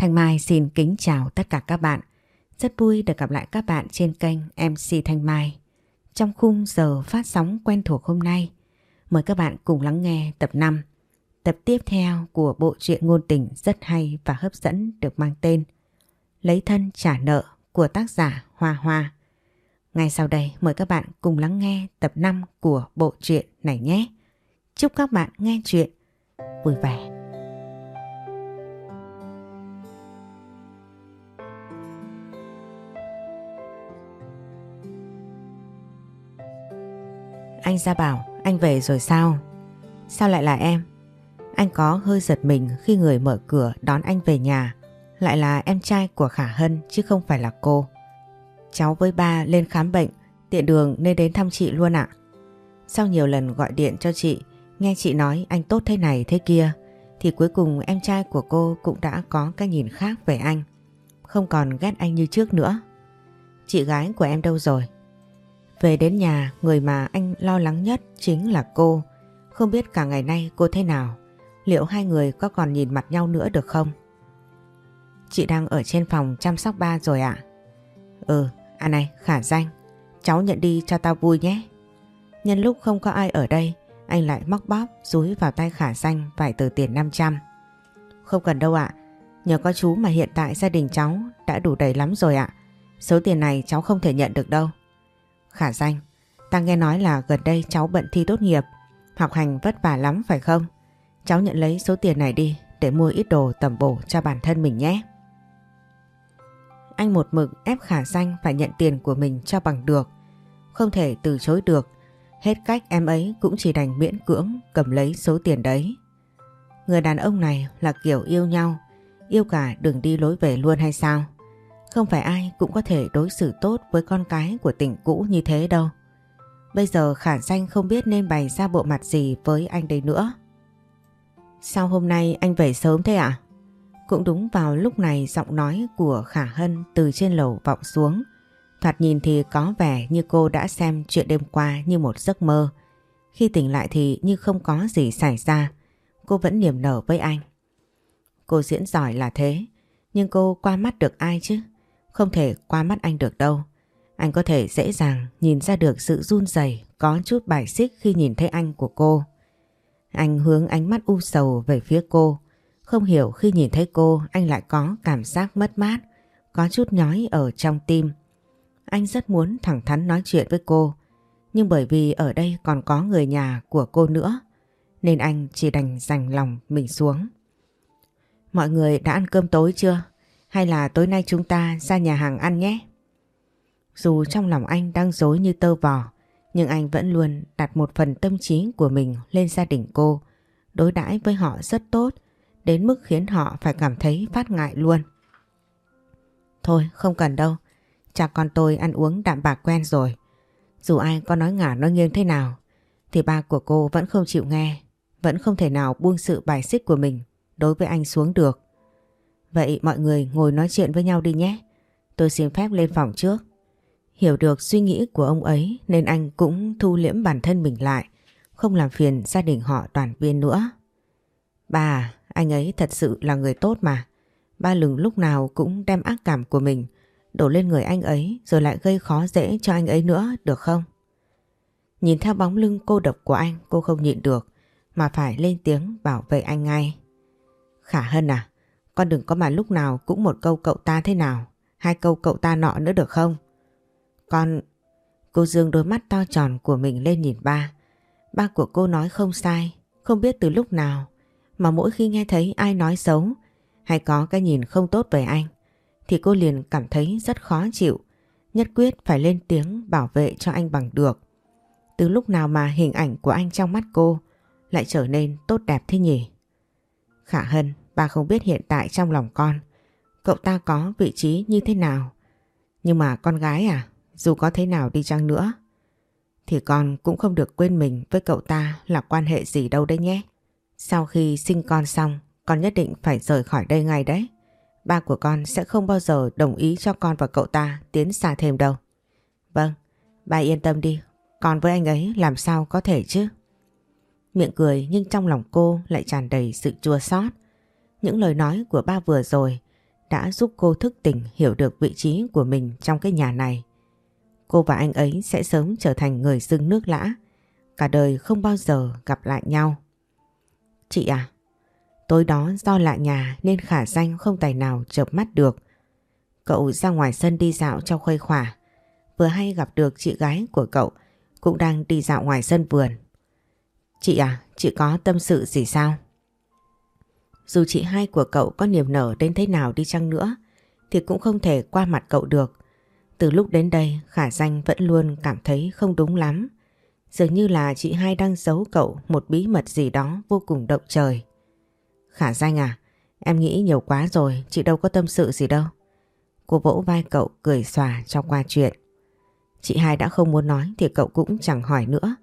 Thanh Mai xin kính chào tất cả các bạn. Rất vui được gặp lại các bạn trên kênh MC Thanh Mai. Trong khung giờ phát sóng quen thuộc hôm nay, mời các bạn cùng lắng nghe tập 5. Tập tiếp theo của bộ truyện ngôn tình rất hay và hấp dẫn được mang tên Lấy thân trả nợ của tác giả Hoa Hoa. Ngay sau đây mời các bạn cùng lắng nghe tập 5 của bộ truyện này nhé. Chúc các bạn nghe chuyện vui vẻ. Anh ra bảo anh về rồi sao? Sao lại là em? Anh có hơi giật mình khi người mở cửa đón anh về nhà lại là em trai của Khả Hân chứ không phải là cô. Cháu với ba lên khám bệnh, tiện đường nên đến thăm chị luôn ạ. Sau nhiều lần gọi điện cho chị, nghe chị nói anh tốt thế này thế kia, thì cuối cùng em trai của cô cũng đã có cái nhìn khác về anh. Không còn ghét anh như trước nữa. Chị gái của em đâu rồi? Về đến nhà, người mà anh lo lắng nhất chính là cô. Không biết cả ngày nay cô thế nào, liệu hai người có còn nhìn mặt nhau nữa được không? Chị đang ở trên phòng chăm sóc ba rồi ạ. Ừ, à này, khả danh, cháu nhận đi cho tao vui nhé. Nhân lúc không có ai ở đây, anh lại móc bóp rúi vào tay khả danh vài tờ tiền 500. Không cần đâu ạ, nhờ có chú mà hiện tại gia đình cháu đã đủ đầy lắm rồi ạ. Số tiền này cháu không thể nhận được đâu. Khả danh, ta nghe nói là gần đây cháu bận thi tốt nghiệp, học hành vất vả lắm phải không? Cháu nhận lấy số tiền này đi để mua ít đồ tầm bổ cho bản thân mình nhé. Anh một mực ép khả danh phải nhận tiền của mình cho bằng được. Không thể từ chối được. Hết cách em ấy cũng chỉ đành miễn cưỡng cầm lấy số tiền đấy. Người đàn ông này là kiểu yêu nhau, yêu cả đường đi lối về luôn hay sao? Không phải ai cũng có thể đối xử tốt với con cái của tỉnh cũ như thế đâu. Bây giờ khả danh không biết nên bày ra bộ mặt gì với anh đây nữa. Sao hôm nay anh về sớm thế ạ? À? Cũng đúng vào lúc này giọng nói của Khả Hân từ trên lầu vọng xuống. Thoạt nhìn thì có vẻ như cô đã xem chuyện đêm qua như một giấc mơ. Khi tỉnh lại thì như không có gì xảy ra. Cô vẫn niềm nở với anh. Cô diễn giỏi là thế. Nhưng cô qua mắt được ai chứ? Không thể qua mắt anh được đâu. Anh có thể dễ dàng nhìn ra được sự run rẩy có chút bài xích khi nhìn thấy anh của cô. Anh hướng ánh mắt u sầu về phía cô. Không hiểu khi nhìn thấy cô anh lại có cảm giác mất mát, có chút nhói ở trong tim. Anh rất muốn thẳng thắn nói chuyện với cô, nhưng bởi vì ở đây còn có người nhà của cô nữa, nên anh chỉ đành dành lòng mình xuống. Mọi người đã ăn cơm tối chưa? Hay là tối nay chúng ta ra nhà hàng ăn nhé? Dù trong lòng anh đang dối như tơ vò, nhưng anh vẫn luôn đặt một phần tâm trí của mình lên gia đình cô, đối đãi với họ rất tốt, đến mức khiến họ phải cảm thấy phát ngại luôn. Thôi không cần đâu, cha con tôi ăn uống đạm bạc quen rồi. Dù ai có nói ngả nói nghiêng thế nào, thì ba của cô vẫn không chịu nghe, vẫn không thể nào buông sự bài xích của mình đối với anh xuống được. Vậy mọi người ngồi nói chuyện với nhau đi nhé, tôi xin phép lên phòng trước. Hiểu được suy nghĩ của ông ấy nên anh cũng thu liễm bản thân mình lại, không làm phiền gia đình họ toàn viên nữa. Bà, anh ấy thật sự là người tốt mà. Ba lừng lúc nào cũng đem ác cảm của mình đổ lên người anh ấy rồi lại gây khó dễ cho anh ấy nữa được không? Nhìn theo bóng lưng cô độc của anh cô không nhịn được mà phải lên tiếng bảo vệ anh ngay. Khả Hân à, con đừng có mà lúc nào cũng một câu cậu ta thế nào, hai câu cậu ta nọ nữa được không? Con... Cô dương đôi mắt to tròn của mình lên nhìn ba. Ba của cô nói không sai, không biết từ lúc nào mà mỗi khi nghe thấy ai nói xấu hay có cái nhìn không tốt về anh thì cô liền cảm thấy rất khó chịu, nhất quyết phải lên tiếng bảo vệ cho anh bằng được. Từ lúc nào mà hình ảnh của anh trong mắt cô lại trở nên tốt đẹp thế nhỉ? Khả Hân, ba không biết hiện tại trong lòng con, cậu ta có vị trí như thế nào. Nhưng mà con gái à, dù có thế nào đi chăng nữa, thì con cũng không được quên mình với cậu ta là quan hệ gì đâu đấy nhé. Sau khi sinh con xong, con nhất định phải rời khỏi đây ngay đấy. Ba của con sẽ không bao giờ đồng ý cho con và cậu ta tiến xa thêm đâu. Vâng, ba yên tâm đi, con với anh ấy làm sao có thể chứ? Miệng cười nhưng trong lòng cô lại tràn đầy sự chua xót. Những lời nói của ba vừa rồi đã giúp cô thức tỉnh hiểu được vị trí của mình trong cái nhà này. Cô và anh ấy sẽ sớm trở thành người dưng nước lã, cả đời không bao giờ gặp lại nhau. Chị à, tối đó do lạ nhà nên khả danh không tài nào chợp mắt được. Cậu ra ngoài sân đi dạo cho khuây khỏa, vừa hay gặp được chị gái của cậu cũng đang đi dạo ngoài sân vườn. Chị à, chị có tâm sự gì sao? Dù chị hai của cậu có niềm nở đến thế nào đi chăng nữa thì cũng không thể qua mặt cậu được. Từ lúc đến đây Khả Danh vẫn luôn cảm thấy không đúng lắm. Dường như là chị hai đang giấu cậu một bí mật gì đó vô cùng động trời. Khả Danh à, em nghĩ nhiều quá rồi, chị đâu có tâm sự gì đâu. Cô vỗ vai cậu cười xòa cho qua chuyện. Chị hai đã không muốn nói thì cậu cũng chẳng hỏi nữa,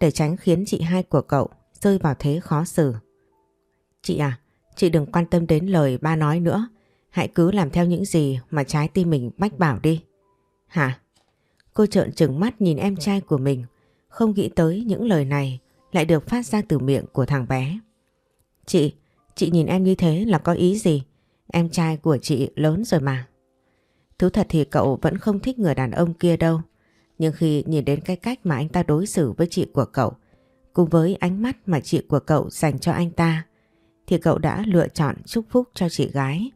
để tránh khiến chị hai của cậu rơi vào thế khó xử. Chị à, chị đừng quan tâm đến lời ba nói nữa, hãy cứ làm theo những gì mà trái tim mình bách bảo đi. Hả? Cô trợn trừng mắt nhìn em trai của mình, không nghĩ tới những lời này lại được phát ra từ miệng của thằng bé. Chị, chị nhìn em như thế là có ý gì? Em trai của chị lớn rồi mà. Thú thật thì cậu vẫn không thích người đàn ông kia đâu. Nhưng khi nhìn đến cái cách mà anh ta đối xử với chị của cậu, cùng với ánh mắt mà chị của cậu dành cho anh ta, thì cậu đã lựa chọn chúc phúc cho chị gái.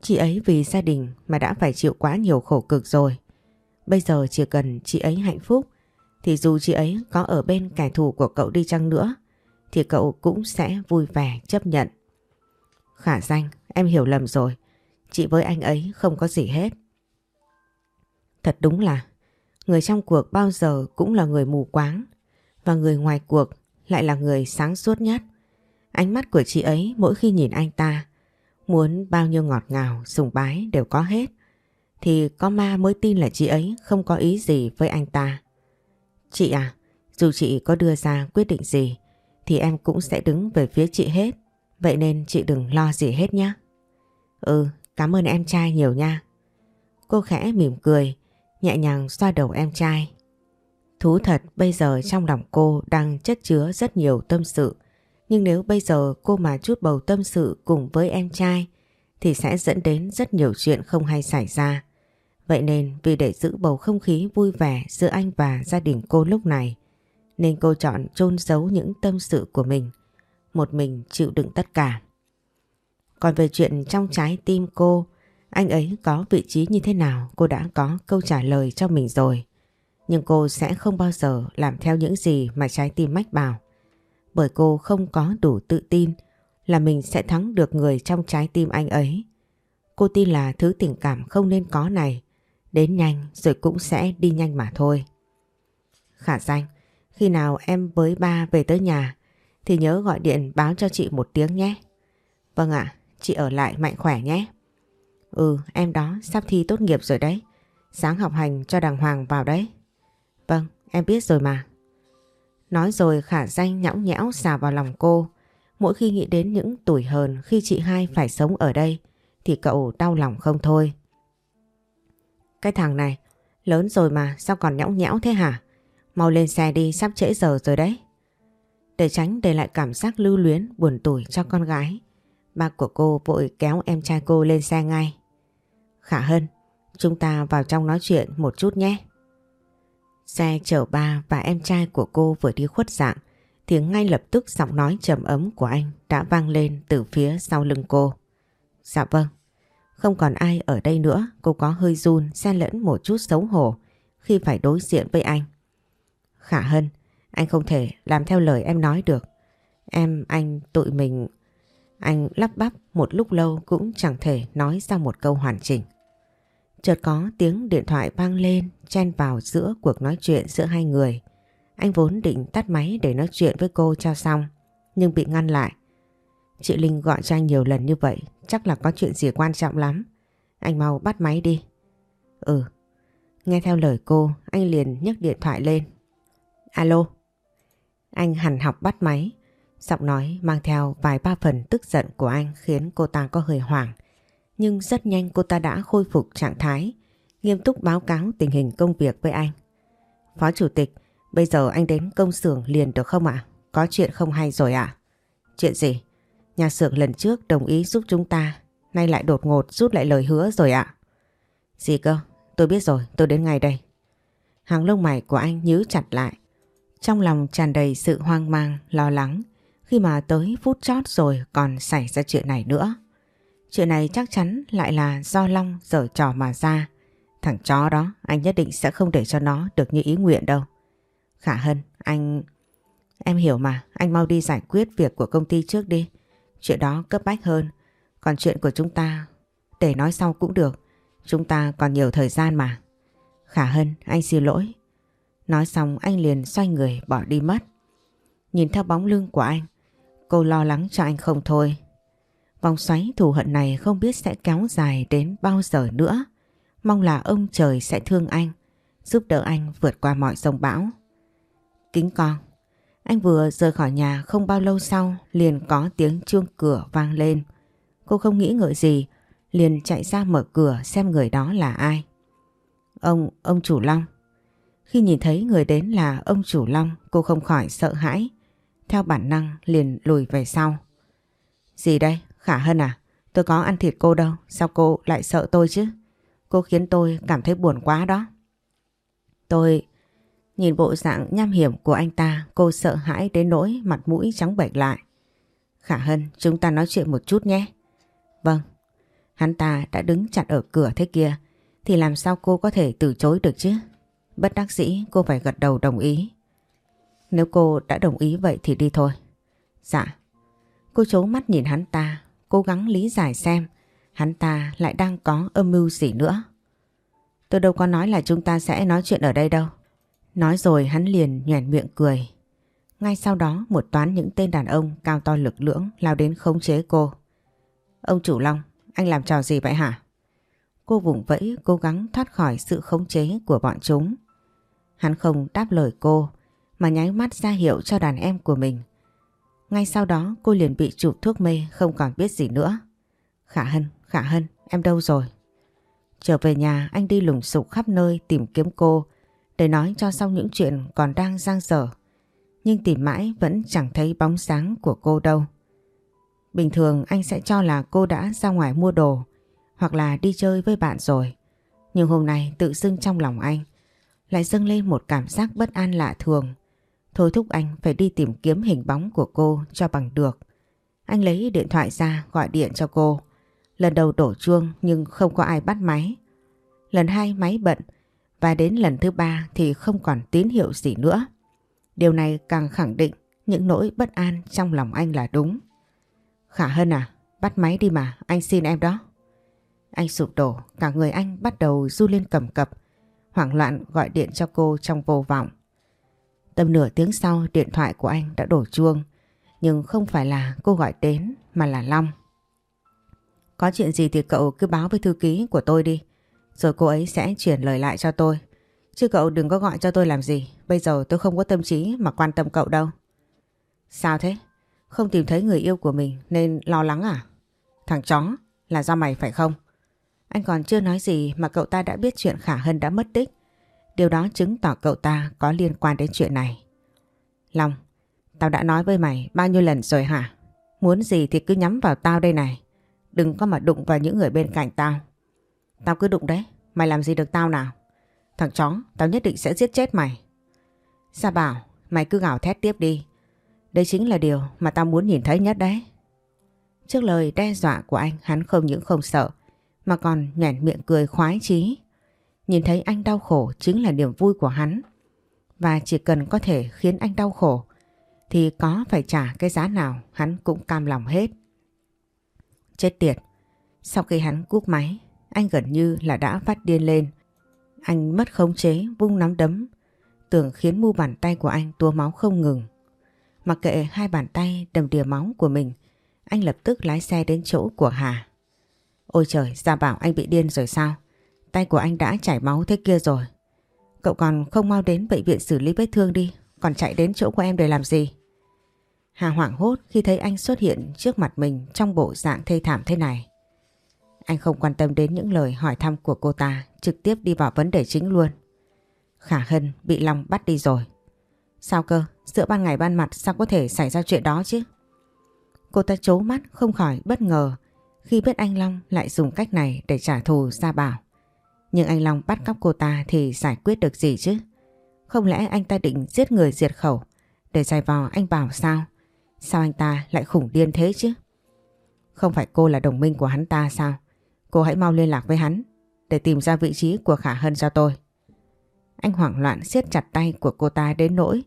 Chị ấy vì gia đình mà đã phải chịu quá nhiều khổ cực rồi. Bây giờ chỉ cần chị ấy hạnh phúc, thì dù chị ấy có ở bên kẻ thù của cậu đi chăng nữa, thì cậu cũng sẽ vui vẻ chấp nhận. Khả danh, em hiểu lầm rồi. Chị với anh ấy không có gì hết. Thật đúng là người trong cuộc bao giờ cũng là người mù quáng và người ngoài cuộc lại là người sáng suốt nhất. Ánh mắt của chị ấy mỗi khi nhìn anh ta muốn bao nhiêu ngọt ngào, sùng bái đều có hết thì có ma mới tin là chị ấy không có ý gì với anh ta. Chị à, dù chị có đưa ra quyết định gì thì em cũng sẽ đứng về phía chị hết. Vậy nên chị đừng lo gì hết nhé. Ừ, cảm ơn em trai nhiều nha. Cô khẽ mỉm cười, nhẹ nhàng xoa đầu em trai. Thú thật bây giờ trong lòng cô đang chất chứa rất nhiều tâm sự. Nhưng nếu bây giờ cô mà chút bầu tâm sự cùng với em trai, thì sẽ dẫn đến rất nhiều chuyện không hay xảy ra. Vậy nên vì để giữ bầu không khí vui vẻ giữa anh và gia đình cô lúc này, nên cô chọn chôn giấu những tâm sự của mình. Một mình chịu đựng tất cả. Còn về chuyện trong trái tim cô, anh ấy có vị trí như thế nào cô đã có câu trả lời cho mình rồi. Nhưng cô sẽ không bao giờ làm theo những gì mà trái tim mách bảo. Bởi cô không có đủ tự tin là mình sẽ thắng được người trong trái tim anh ấy. Cô tin là thứ tình cảm không nên có này đến nhanh rồi cũng sẽ đi nhanh mà thôi. Khả danh, khi nào em với ba về tới nhà thì nhớ gọi điện báo cho chị một tiếng nhé. Vâng ạ, chị ở lại mạnh khỏe nhé. Ừ, em đó sắp thi tốt nghiệp rồi đấy. Sáng học hành cho đàng hoàng vào đấy. Vâng, em biết rồi mà. Nói rồi khả danh nhõng nhẽo xà vào lòng cô. Mỗi khi nghĩ đến những tuổi hờn khi chị hai phải sống ở đây thì cậu đau lòng không thôi. Cái thằng này, lớn rồi mà sao còn nhõng nhẽo thế hả? Mau lên xe đi sắp trễ giờ rồi đấy. Để tránh để lại cảm giác lưu luyến buồn tủi cho con gái. Ba của cô vội kéo em trai cô lên xe ngay. Khả Hân, chúng ta vào trong nói chuyện một chút nhé. Xe chở ba và em trai của cô vừa đi khuất dạng thì ngay lập tức giọng nói trầm ấm của anh đã vang lên từ phía sau lưng cô. Dạ vâng. Không còn ai ở đây nữa, cô có hơi run, xen lẫn một chút xấu hổ khi phải đối diện với anh. Khả Hân, anh không thể làm theo lời em nói được. Em, anh, tụi mình... Anh lắp bắp một lúc lâu cũng chẳng thể nói ra một câu hoàn chỉnh. Chợt có tiếng điện thoại vang lên, chen vào giữa cuộc nói chuyện giữa hai người. Anh vốn định tắt máy để nói chuyện với cô cho xong, nhưng bị ngăn lại. Chị Linh gọi cho anh nhiều lần như vậy, chắc là có chuyện gì quan trọng lắm. Anh mau bắt máy đi. Ừ. Nghe theo lời cô, anh liền nhấc điện thoại lên. Alo. Anh hẳn học bắt máy. Giọng nói mang theo vài ba phần tức giận của anh khiến cô ta có hơi hoảng. Nhưng rất nhanh cô ta đã khôi phục trạng thái, nghiêm túc báo cáo tình hình công việc với anh. Phó Chủ tịch, bây giờ anh đến công xưởng liền được không ạ? Có chuyện không hay rồi ạ? Chuyện gì? Nhà xưởng lần trước đồng ý giúp chúng ta, nay lại đột ngột rút lại lời hứa rồi ạ. Gì cơ? Tôi biết rồi, tôi đến ngay đây. Hàng lông mày của anh nhíu chặt lại. Trong lòng tràn đầy sự hoang mang, lo lắng khi mà tới phút chót rồi còn xảy ra chuyện này nữa. Chuyện này chắc chắn lại là do Long dở trò mà ra. Thằng chó đó anh nhất định sẽ không để cho nó được như ý nguyện đâu. Khả Hân, anh... Em hiểu mà, anh mau đi giải quyết việc của công ty trước đi. Chuyện đó cấp bách hơn. Còn chuyện của chúng ta, để nói sau cũng được. Chúng ta còn nhiều thời gian mà. Khả Hân, anh xin lỗi. Nói xong anh liền xoay người bỏ đi mất. Nhìn theo bóng lưng của anh, cô lo lắng cho anh không thôi. Vòng xoáy thù hận này không biết sẽ kéo dài đến bao giờ nữa. Mong là ông trời sẽ thương anh, giúp đỡ anh vượt qua mọi sông bão. Kính con, anh vừa rời khỏi nhà không bao lâu sau liền có tiếng chuông cửa vang lên. Cô không nghĩ ngợi gì, liền chạy ra mở cửa xem người đó là ai. Ông, ông chủ Long. Khi nhìn thấy người đến là ông chủ Long, cô không khỏi sợ hãi. Theo bản năng liền lùi về sau. Gì đây? Khả Hân à? Tôi có ăn thịt cô đâu, sao cô lại sợ tôi chứ? Cô khiến tôi cảm thấy buồn quá đó. Tôi... Nhìn bộ dạng nham hiểm của anh ta, cô sợ hãi đến nỗi mặt mũi trắng bệch lại. Khả Hân, chúng ta nói chuyện một chút nhé. Vâng. Hắn ta đã đứng chặn ở cửa thế kia, thì làm sao cô có thể từ chối được chứ? Bất đắc dĩ cô phải gật đầu đồng ý. Nếu cô đã đồng ý vậy thì đi thôi. Dạ. Cô chố mắt nhìn hắn ta, cố gắng lý giải xem hắn ta lại đang có âm mưu gì nữa. Tôi đâu có nói là chúng ta sẽ nói chuyện ở đây đâu. Nói rồi hắn liền nhoẻn miệng cười. Ngay sau đó một toán những tên đàn ông cao to lực lưỡng lao đến khống chế cô. Ông chủ Long, anh làm trò gì vậy hả? Cô vùng vẫy cố gắng thoát khỏi sự khống chế của bọn chúng. Hắn không đáp lời cô mà nháy mắt ra hiệu cho đàn em của mình. Ngay sau đó cô liền bị chụp thuốc mê không còn biết gì nữa. Khả Hân, Khả Hân, em đâu rồi? Trở về nhà anh đi lùng sục khắp nơi tìm kiếm cô để nói cho xong những chuyện còn đang giang dở. Nhưng tìm mãi vẫn chẳng thấy bóng sáng của cô đâu. Bình thường anh sẽ cho là cô đã ra ngoài mua đồ hoặc là đi chơi với bạn rồi. Nhưng hôm nay tự dưng trong lòng anh lại dâng lên một cảm giác bất an lạ thường. Thôi thúc anh phải đi tìm kiếm hình bóng của cô cho bằng được. Anh lấy điện thoại ra gọi điện cho cô. Lần đầu đổ chuông nhưng không có ai bắt máy. Lần hai máy bận và đến lần thứ ba thì không còn tín hiệu gì nữa. Điều này càng khẳng định những nỗi bất an trong lòng anh là đúng. Khả Hân à, bắt máy đi mà, anh xin em đó. Anh sụp đổ, cả người anh bắt đầu du lên cầm cập, hoảng loạn gọi điện cho cô trong vô vọng. Tầm nửa tiếng sau điện thoại của anh đã đổ chuông, nhưng không phải là cô gọi đến mà là Long. Có chuyện gì thì cậu cứ báo với thư ký của tôi đi, rồi cô ấy sẽ chuyển lời lại cho tôi. Chứ cậu đừng có gọi cho tôi làm gì, bây giờ tôi không có tâm trí mà quan tâm cậu đâu. Sao thế? Không tìm thấy người yêu của mình nên lo lắng à? Thằng chó, là do mày phải không? Anh còn chưa nói gì mà cậu ta đã biết chuyện Khả Hân đã mất tích. Điều đó chứng tỏ cậu ta có liên quan đến chuyện này. Long, tao đã nói với mày bao nhiêu lần rồi hả? Muốn gì thì cứ nhắm vào tao đây này. Đừng có mà đụng vào những người bên cạnh tao. Tao cứ đụng đấy, mày làm gì được tao nào? Thằng chó, tao nhất định sẽ giết chết mày. Sa bảo, mày cứ gào thét tiếp đi. Đây chính là điều mà tao muốn nhìn thấy nhất đấy. Trước lời đe dọa của anh, hắn không những không sợ, mà còn nhoẻn miệng cười khoái chí. Nhìn thấy anh đau khổ chính là niềm vui của hắn. Và chỉ cần có thể khiến anh đau khổ, thì có phải trả cái giá nào hắn cũng cam lòng hết. Chết tiệt, sau khi hắn cúp máy, anh gần như là đã phát điên lên. Anh mất khống chế vung nắm đấm, tưởng khiến mu bàn tay của anh tua máu không ngừng. Mặc kệ hai bàn tay đầm đìa máu của mình, anh lập tức lái xe đến chỗ của Hà. Ôi trời, Gia Bảo anh bị điên rồi sao? Tay của anh đã chảy máu thế kia rồi. Cậu còn không mau đến bệnh viện xử lý vết thương đi, còn chạy đến chỗ của em để làm gì? Hà hoảng hốt khi thấy anh xuất hiện trước mặt mình trong bộ dạng thê thảm thế này. Anh không quan tâm đến những lời hỏi thăm của cô ta, trực tiếp đi vào vấn đề chính luôn. Khả Hân bị Long bắt đi rồi. Sao cơ, giữa ban ngày ban mặt sao có thể xảy ra chuyện đó chứ? Cô ta chố mắt không khỏi bất ngờ khi biết anh Long lại dùng cách này để trả thù Gia Bảo. Nhưng anh Long bắt cóc cô ta thì giải quyết được gì chứ? Không lẽ anh ta định giết người diệt khẩu để giải vò anh Bảo sao? Sao anh ta lại khủng điên thế chứ? Không phải cô là đồng minh của hắn ta sao? Cô hãy mau liên lạc với hắn để tìm ra vị trí của Khả Hân cho tôi. Anh hoảng loạn siết chặt tay của cô ta đến nỗi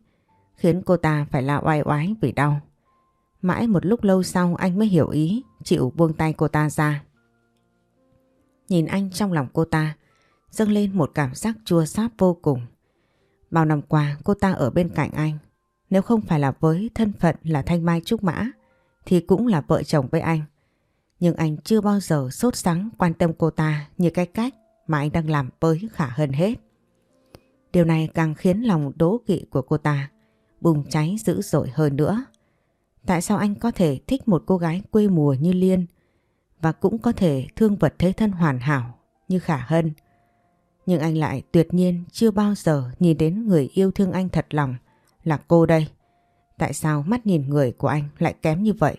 khiến cô ta phải la oai oái vì đau. Mãi một lúc lâu sau anh mới hiểu ý, chịu buông tay cô ta ra. Nhìn anh trong lòng cô ta, dâng lên một cảm giác chua xót vô cùng. Bao năm qua cô ta ở bên cạnh anh, nếu không phải là với thân phận là Thanh Mai Trúc Mã, thì cũng là vợ chồng với anh. Nhưng anh chưa bao giờ sốt sắng quan tâm cô ta như cái cách mà anh đang làm với Khả hơn hết. Điều này càng khiến lòng đố kỵ của cô ta bùng cháy dữ dội hơn nữa. Tại sao anh có thể thích một cô gái quê mùa như Liên và cũng có thể thương vật thế thân hoàn hảo như Khả Hân? Nhưng anh lại tuyệt nhiên chưa bao giờ nhìn đến người yêu thương anh thật lòng là cô đây. Tại sao mắt nhìn người của anh lại kém như vậy?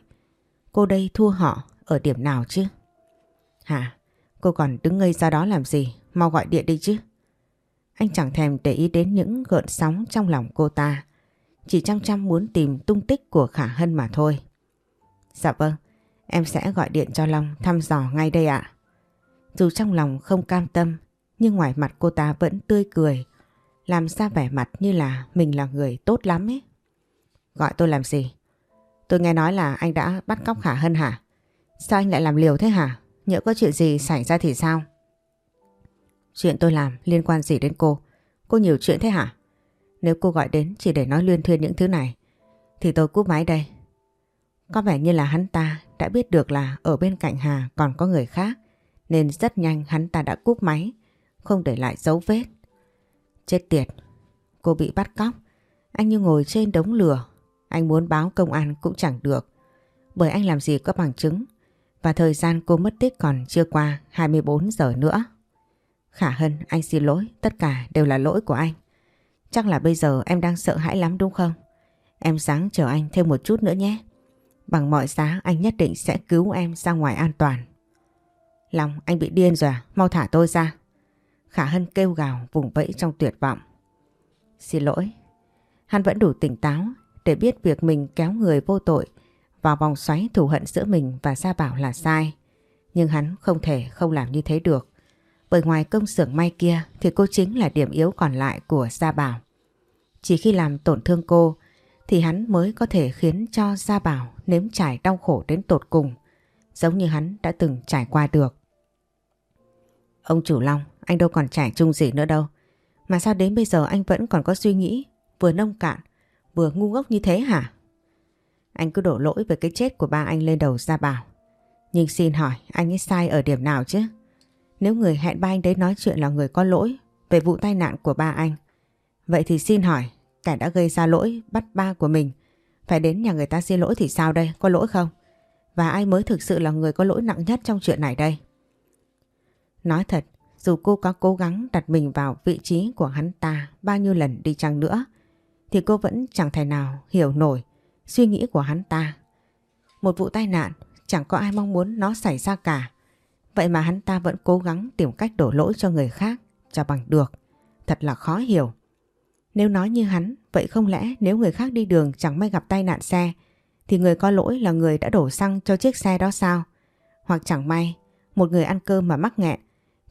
Cô đây thua họ ở điểm nào chứ? Hả? Cô còn đứng ngây ra đó làm gì? Mau gọi điện đi chứ. Anh chẳng thèm để ý đến những gợn sóng trong lòng cô ta. Chỉ chăm chăm muốn tìm tung tích của Khả Hân mà thôi. Dạ vâng, em sẽ gọi điện cho Long thăm dò ngay đây ạ. Dù trong lòng không cam tâm, nhưng ngoài mặt cô ta vẫn tươi cười, làm ra vẻ mặt như là mình là người tốt lắm ấy. Gọi tôi làm gì? Tôi nghe nói là anh đã bắt cóc Khả Hân hả? Sao anh lại làm liều thế hả? Nhỡ có chuyện gì xảy ra thì sao? Chuyện tôi làm liên quan gì đến cô? Cô nhiều chuyện thế hả? Nếu cô gọi đến chỉ để nói luyên thuyên những thứ này thì tôi cúp máy đây. Có vẻ như là hắn ta đã biết được là ở bên cạnh Hà còn có người khác nên rất nhanh hắn ta đã cúp máy không để lại dấu vết. Chết tiệt, cô bị bắt cóc. Anh như ngồi trên đống lửa. Anh muốn báo công an cũng chẳng được. Bởi anh làm gì có bằng chứng. Và thời gian cô mất tích còn chưa qua 24 giờ nữa. Khả Hân, anh xin lỗi. Tất cả đều là lỗi của anh. Chắc là bây giờ em đang sợ hãi lắm đúng không? Em sáng chờ anh thêm một chút nữa nhé. Bằng mọi giá anh nhất định sẽ cứu em ra ngoài an toàn. lòng anh bị điên rồi à? Mau thả tôi ra. Khả Hân kêu gào vùng vẫy trong tuyệt vọng. Xin lỗi. Hắn vẫn đủ tỉnh táo để biết việc mình kéo người vô tội vào vòng xoáy thù hận giữa mình và Gia Bảo là sai. Nhưng hắn không thể không làm như thế được. Bởi ngoài công xưởng may kia thì cô chính là điểm yếu còn lại của Gia Bảo. Chỉ khi làm tổn thương cô thì hắn mới có thể khiến cho Gia Bảo nếm trải đau khổ đến tột cùng giống như hắn đã từng trải qua được. Ông chủ Long, anh đâu còn trải trung gì nữa đâu. Mà sao đến bây giờ anh vẫn còn có suy nghĩ vừa nông cạn vừa ngu ngốc như thế hả? Anh cứ đổ lỗi về cái chết của ba anh lên đầu ra Bảo. Nhưng xin hỏi anh ấy sai ở điểm nào chứ? Nếu người hẹn ba anh đấy nói chuyện là người có lỗi về vụ tai nạn của ba anh, vậy thì xin hỏi kẻ đã gây ra lỗi bắt ba của mình phải đến nhà người ta xin lỗi thì sao đây? Có lỗi không? Và ai mới thực sự là người có lỗi nặng nhất trong chuyện này đây? Nói thật, dù cô có cố gắng đặt mình vào vị trí của hắn ta bao nhiêu lần đi chăng nữa, thì cô vẫn chẳng thể nào hiểu nổi suy nghĩ của hắn ta. Một vụ tai nạn chẳng có ai mong muốn nó xảy ra cả. Vậy mà hắn ta vẫn cố gắng tìm cách đổ lỗi cho người khác cho bằng được. Thật là khó hiểu. Nếu nói như hắn, vậy không lẽ nếu người khác đi đường chẳng may gặp tai nạn xe thì người có lỗi là người đã đổ xăng cho chiếc xe đó sao? Hoặc chẳng may một người ăn cơm mà mắc nghẹn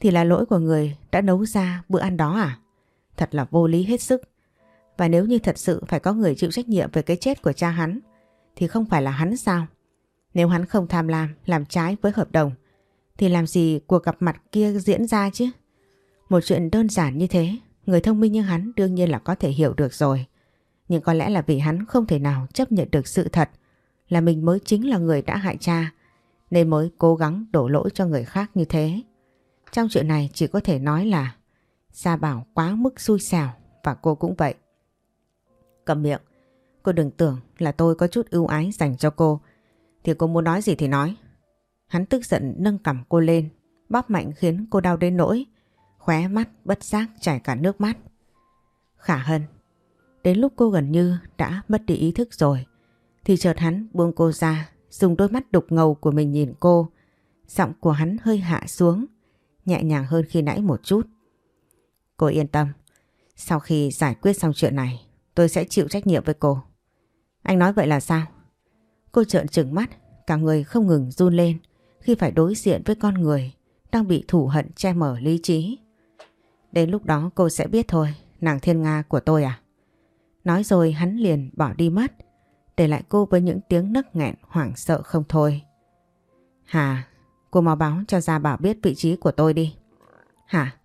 thì là lỗi của người đã nấu ra bữa ăn đó à? Thật là vô lý hết sức. Và nếu như thật sự phải có người chịu trách nhiệm về cái chết của cha hắn thì không phải là hắn sao? Nếu hắn không tham lam, làm trái với hợp đồng thì làm gì cuộc gặp mặt kia diễn ra chứ? Một chuyện đơn giản như thế, người thông minh như hắn đương nhiên là có thể hiểu được rồi. Nhưng có lẽ là vì hắn không thể nào chấp nhận được sự thật là mình mới chính là người đã hại cha nên mới cố gắng đổ lỗi cho người khác như thế. Trong chuyện này chỉ có thể nói là Gia Bảo quá mức xui xẻo và cô cũng vậy. Cầm miệng, cô đừng tưởng là tôi có chút ưu ái dành cho cô thì cô muốn nói gì thì nói. Hắn tức giận nâng cầm cô lên, bóp mạnh khiến cô đau đến nỗi, khóe mắt bất giác chảy cả nước mắt. Khả Hân, đến lúc cô gần như đã mất đi ý thức rồi, thì chợt hắn buông cô ra, dùng đôi mắt đục ngầu của mình nhìn cô, Giọng của hắn hơi hạ xuống, nhẹ nhàng hơn khi nãy một chút. Cô yên tâm, sau khi giải quyết xong chuyện này, tôi sẽ chịu trách nhiệm với cô. Anh nói vậy là sao? Cô trợn trừng mắt, cả người không ngừng run lên khi phải đối diện với con người đang bị thủ hận che mở lý trí. Đến lúc đó cô sẽ biết thôi, nàng thiên nga của tôi à? Nói rồi hắn liền bỏ đi mất, để lại cô với những tiếng nấc nghẹn hoảng sợ không thôi. Hà, cô mau báo cho Gia Bảo biết vị trí của tôi đi. Hả?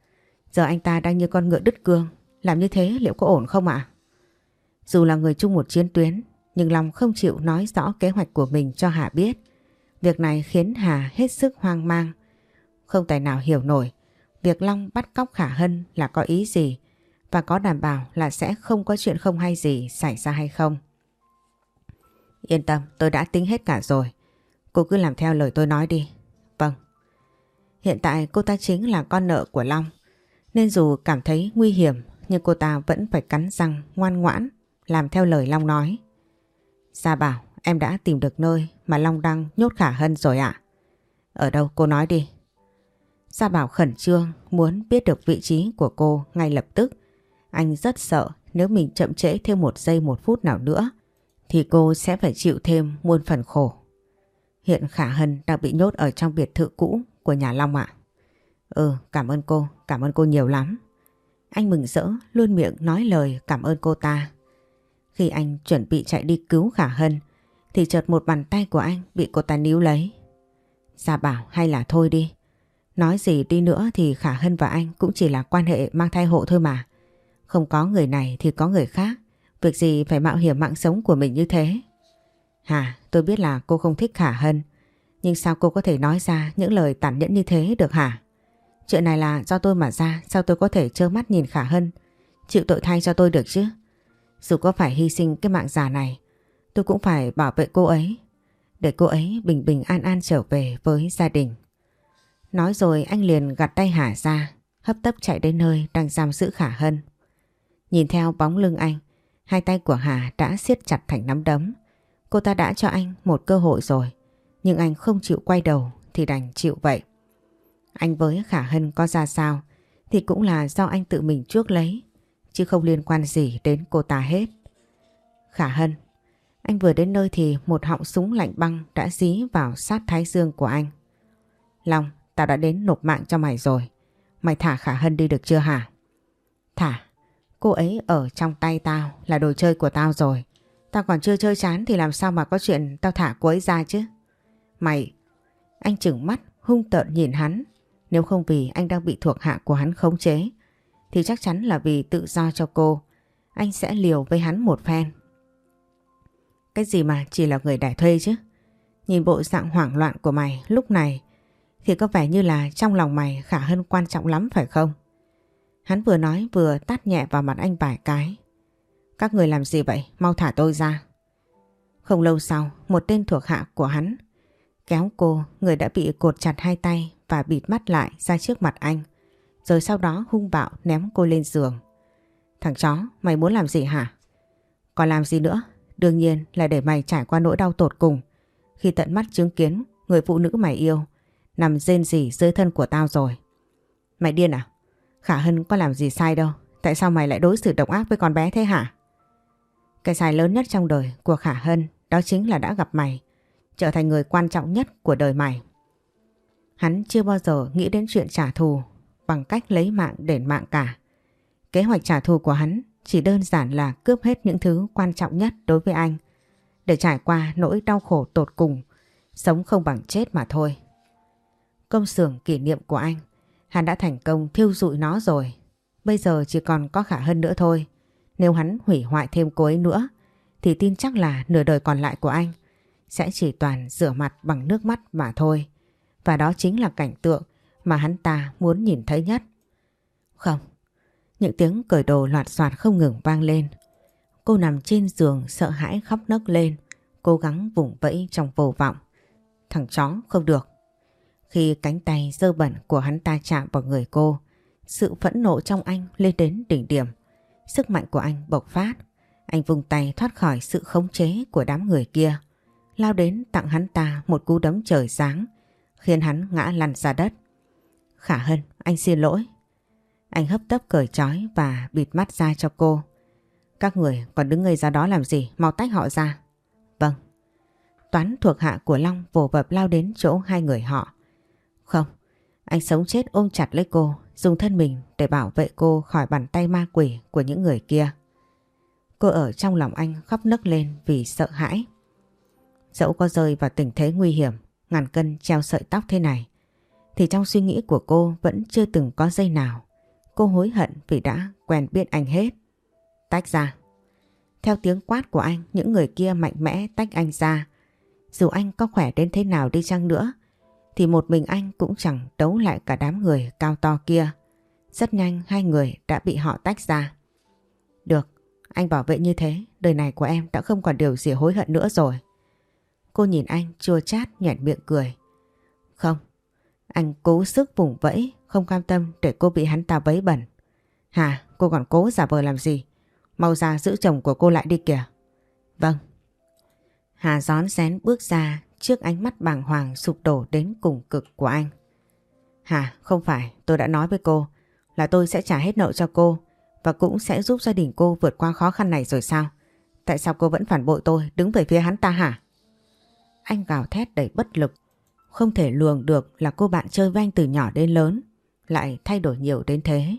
Giờ anh ta đang như con ngựa đứt cương, làm như thế liệu có ổn không ạ? Dù là người chung một chiến tuyến, nhưng Long không chịu nói rõ kế hoạch của mình cho Hà biết. Việc này khiến Hà hết sức hoang mang. Không tài nào hiểu nổi việc Long bắt cóc Khả Hân là có ý gì và có đảm bảo là sẽ không có chuyện không hay gì xảy ra hay không. Yên tâm, tôi đã tính hết cả rồi. Cô cứ làm theo lời tôi nói đi. Hiện tại cô ta chính là con nợ của Long. Nên dù cảm thấy nguy hiểm, nhưng cô ta vẫn phải cắn răng, ngoan ngoãn, làm theo lời Long nói. Gia bảo, em đã tìm được nơi mà Long đang nhốt Khả Hân rồi ạ. Ở đâu cô nói đi. Gia bảo khẩn trương, muốn biết được vị trí của cô ngay lập tức. Anh rất sợ nếu mình chậm trễ thêm một giây một phút nào nữa, thì cô sẽ phải chịu thêm muôn phần khổ. Hiện Khả Hân đang bị nhốt ở trong biệt thự cũ của nhà Long ạ. Ừ, cảm ơn cô, cảm ơn cô nhiều lắm. Anh mừng rỡ luôn miệng nói lời cảm ơn cô ta. Khi anh chuẩn bị chạy đi cứu Khả Hân thì chợt một bàn tay của anh bị cô ta níu lấy. Gia bảo hay là thôi đi. Nói gì đi nữa thì Khả Hân và anh cũng chỉ là quan hệ mang thai hộ thôi mà. Không có người này thì có người khác. Việc gì phải mạo hiểm mạng sống của mình như thế? Hà, tôi biết là cô không thích Khả Hân. Nhưng sao cô có thể nói ra những lời tàn nhẫn như thế được hả? Chuyện này là do tôi mà ra, sao tôi có thể trơ mắt nhìn Khả Hân chịu tội thay cho tôi được chứ? Dù có phải hy sinh cái mạng già này, tôi cũng phải bảo vệ cô ấy, để cô ấy bình bình an an trở về với gia đình. Nói rồi anh liền gạt tay Hà ra, hấp tấp chạy đến nơi đang giam giữ Khả Hân. Nhìn theo bóng lưng anh, hai tay của Hà đã siết chặt thành nắm đấm. Cô ta đã cho anh một cơ hội rồi, nhưng anh không chịu quay đầu thì đành chịu vậy. Anh với Khả Hân có ra sao thì cũng là do anh tự mình trước lấy, chứ không liên quan gì đến cô ta hết. Khả Hân, anh vừa đến nơi thì một họng súng lạnh băng đã dí vào sát thái dương của anh. Long, tao đã đến nộp mạng cho mày rồi. Mày thả Khả Hân đi được chưa hả? Thả, cô ấy ở trong tay tao là đồ chơi của tao rồi. Tao còn chưa chơi chán thì làm sao mà có chuyện tao thả cô ấy ra chứ? Mày, anh chừng mắt hung tợn nhìn hắn nếu không vì anh đang bị thuộc hạ của hắn khống chế thì chắc chắn là vì tự do cho cô. Anh sẽ liều với hắn một phen. Cái gì mà chỉ là người đẻ thuê chứ? Nhìn bộ dạng hoảng loạn của mày lúc này thì có vẻ như là trong lòng mày khả hơn quan trọng lắm phải không? Hắn vừa nói vừa tát nhẹ vào mặt anh vài cái. Các người làm gì vậy? Mau thả tôi ra. Không lâu sau, một tên thuộc hạ của hắn kéo cô, người đã bị cột chặt hai tay và bịt mắt lại ra trước mặt anh. Rồi sau đó hung bạo ném cô lên giường. Thằng chó, mày muốn làm gì hả? Còn làm gì nữa? Đương nhiên là để mày trải qua nỗi đau tột cùng khi tận mắt chứng kiến người phụ nữ mày yêu nằm rên rỉ dưới thân của tao rồi. Mày điên à? Khả Hân có làm gì sai đâu. Tại sao mày lại đối xử độc ác với con bé thế hả? Cái sai lớn nhất trong đời của Khả Hân đó chính là đã gặp mày, trở thành người quan trọng nhất của đời mày. Hắn chưa bao giờ nghĩ đến chuyện trả thù bằng cách lấy mạng đền mạng cả. Kế hoạch trả thù của hắn chỉ đơn giản là cướp hết những thứ quan trọng nhất đối với anh để trải qua nỗi đau khổ tột cùng, sống không bằng chết mà thôi. Công xưởng kỷ niệm của anh, hắn đã thành công thiêu dụi nó rồi. Bây giờ chỉ còn có khả hơn nữa thôi. Nếu hắn hủy hoại thêm cô ấy nữa, thì tin chắc là nửa đời còn lại của anh sẽ chỉ toàn rửa mặt bằng nước mắt mà thôi. Và đó chính là cảnh tượng mà hắn ta muốn nhìn thấy nhất. Không, những tiếng cởi đồ loạt soạt không ngừng vang lên. Cô nằm trên giường sợ hãi khóc nấc lên, cố gắng vùng vẫy trong vô vọng. Thằng chó không được. Khi cánh tay dơ bẩn của hắn ta chạm vào người cô, sự phẫn nộ trong anh lên đến đỉnh điểm. Sức mạnh của anh bộc phát. Anh vùng tay thoát khỏi sự khống chế của đám người kia. Lao đến tặng hắn ta một cú đấm trời sáng khiến hắn ngã lăn ra đất. Khả Hân, anh xin lỗi. Anh hấp tấp cởi trói và bịt mắt ra cho cô. Các người còn đứng ngây ra đó làm gì, mau tách họ ra. Vâng. Toán thuộc hạ của Long vồ vập lao đến chỗ hai người họ. Không, anh sống chết ôm chặt lấy cô, dùng thân mình để bảo vệ cô khỏi bàn tay ma quỷ của những người kia. Cô ở trong lòng anh khóc nấc lên vì sợ hãi. Dẫu có rơi vào tình thế nguy hiểm, ngàn cân treo sợi tóc thế này, thì trong suy nghĩ của cô vẫn chưa từng có giây nào. Cô hối hận vì đã quen biết anh hết. Tách ra. Theo tiếng quát của anh, những người kia mạnh mẽ tách anh ra. Dù anh có khỏe đến thế nào đi chăng nữa, thì một mình anh cũng chẳng đấu lại cả đám người cao to kia. Rất nhanh hai người đã bị họ tách ra. Được, anh bảo vệ như thế, đời này của em đã không còn điều gì hối hận nữa rồi. Cô nhìn anh chua chát nhẹn miệng cười. Không, anh cố sức vùng vẫy, không cam tâm để cô bị hắn ta vấy bẩn. Hà, cô còn cố giả vờ làm gì? Mau ra giữ chồng của cô lại đi kìa. Vâng. Hà gión rén bước ra trước ánh mắt bàng hoàng sụp đổ đến cùng cực của anh. Hà, không phải, tôi đã nói với cô là tôi sẽ trả hết nợ cho cô và cũng sẽ giúp gia đình cô vượt qua khó khăn này rồi sao? Tại sao cô vẫn phản bội tôi, đứng về phía hắn ta hả? Anh gào thét đầy bất lực. Không thể lường được là cô bạn chơi với anh từ nhỏ đến lớn, lại thay đổi nhiều đến thế.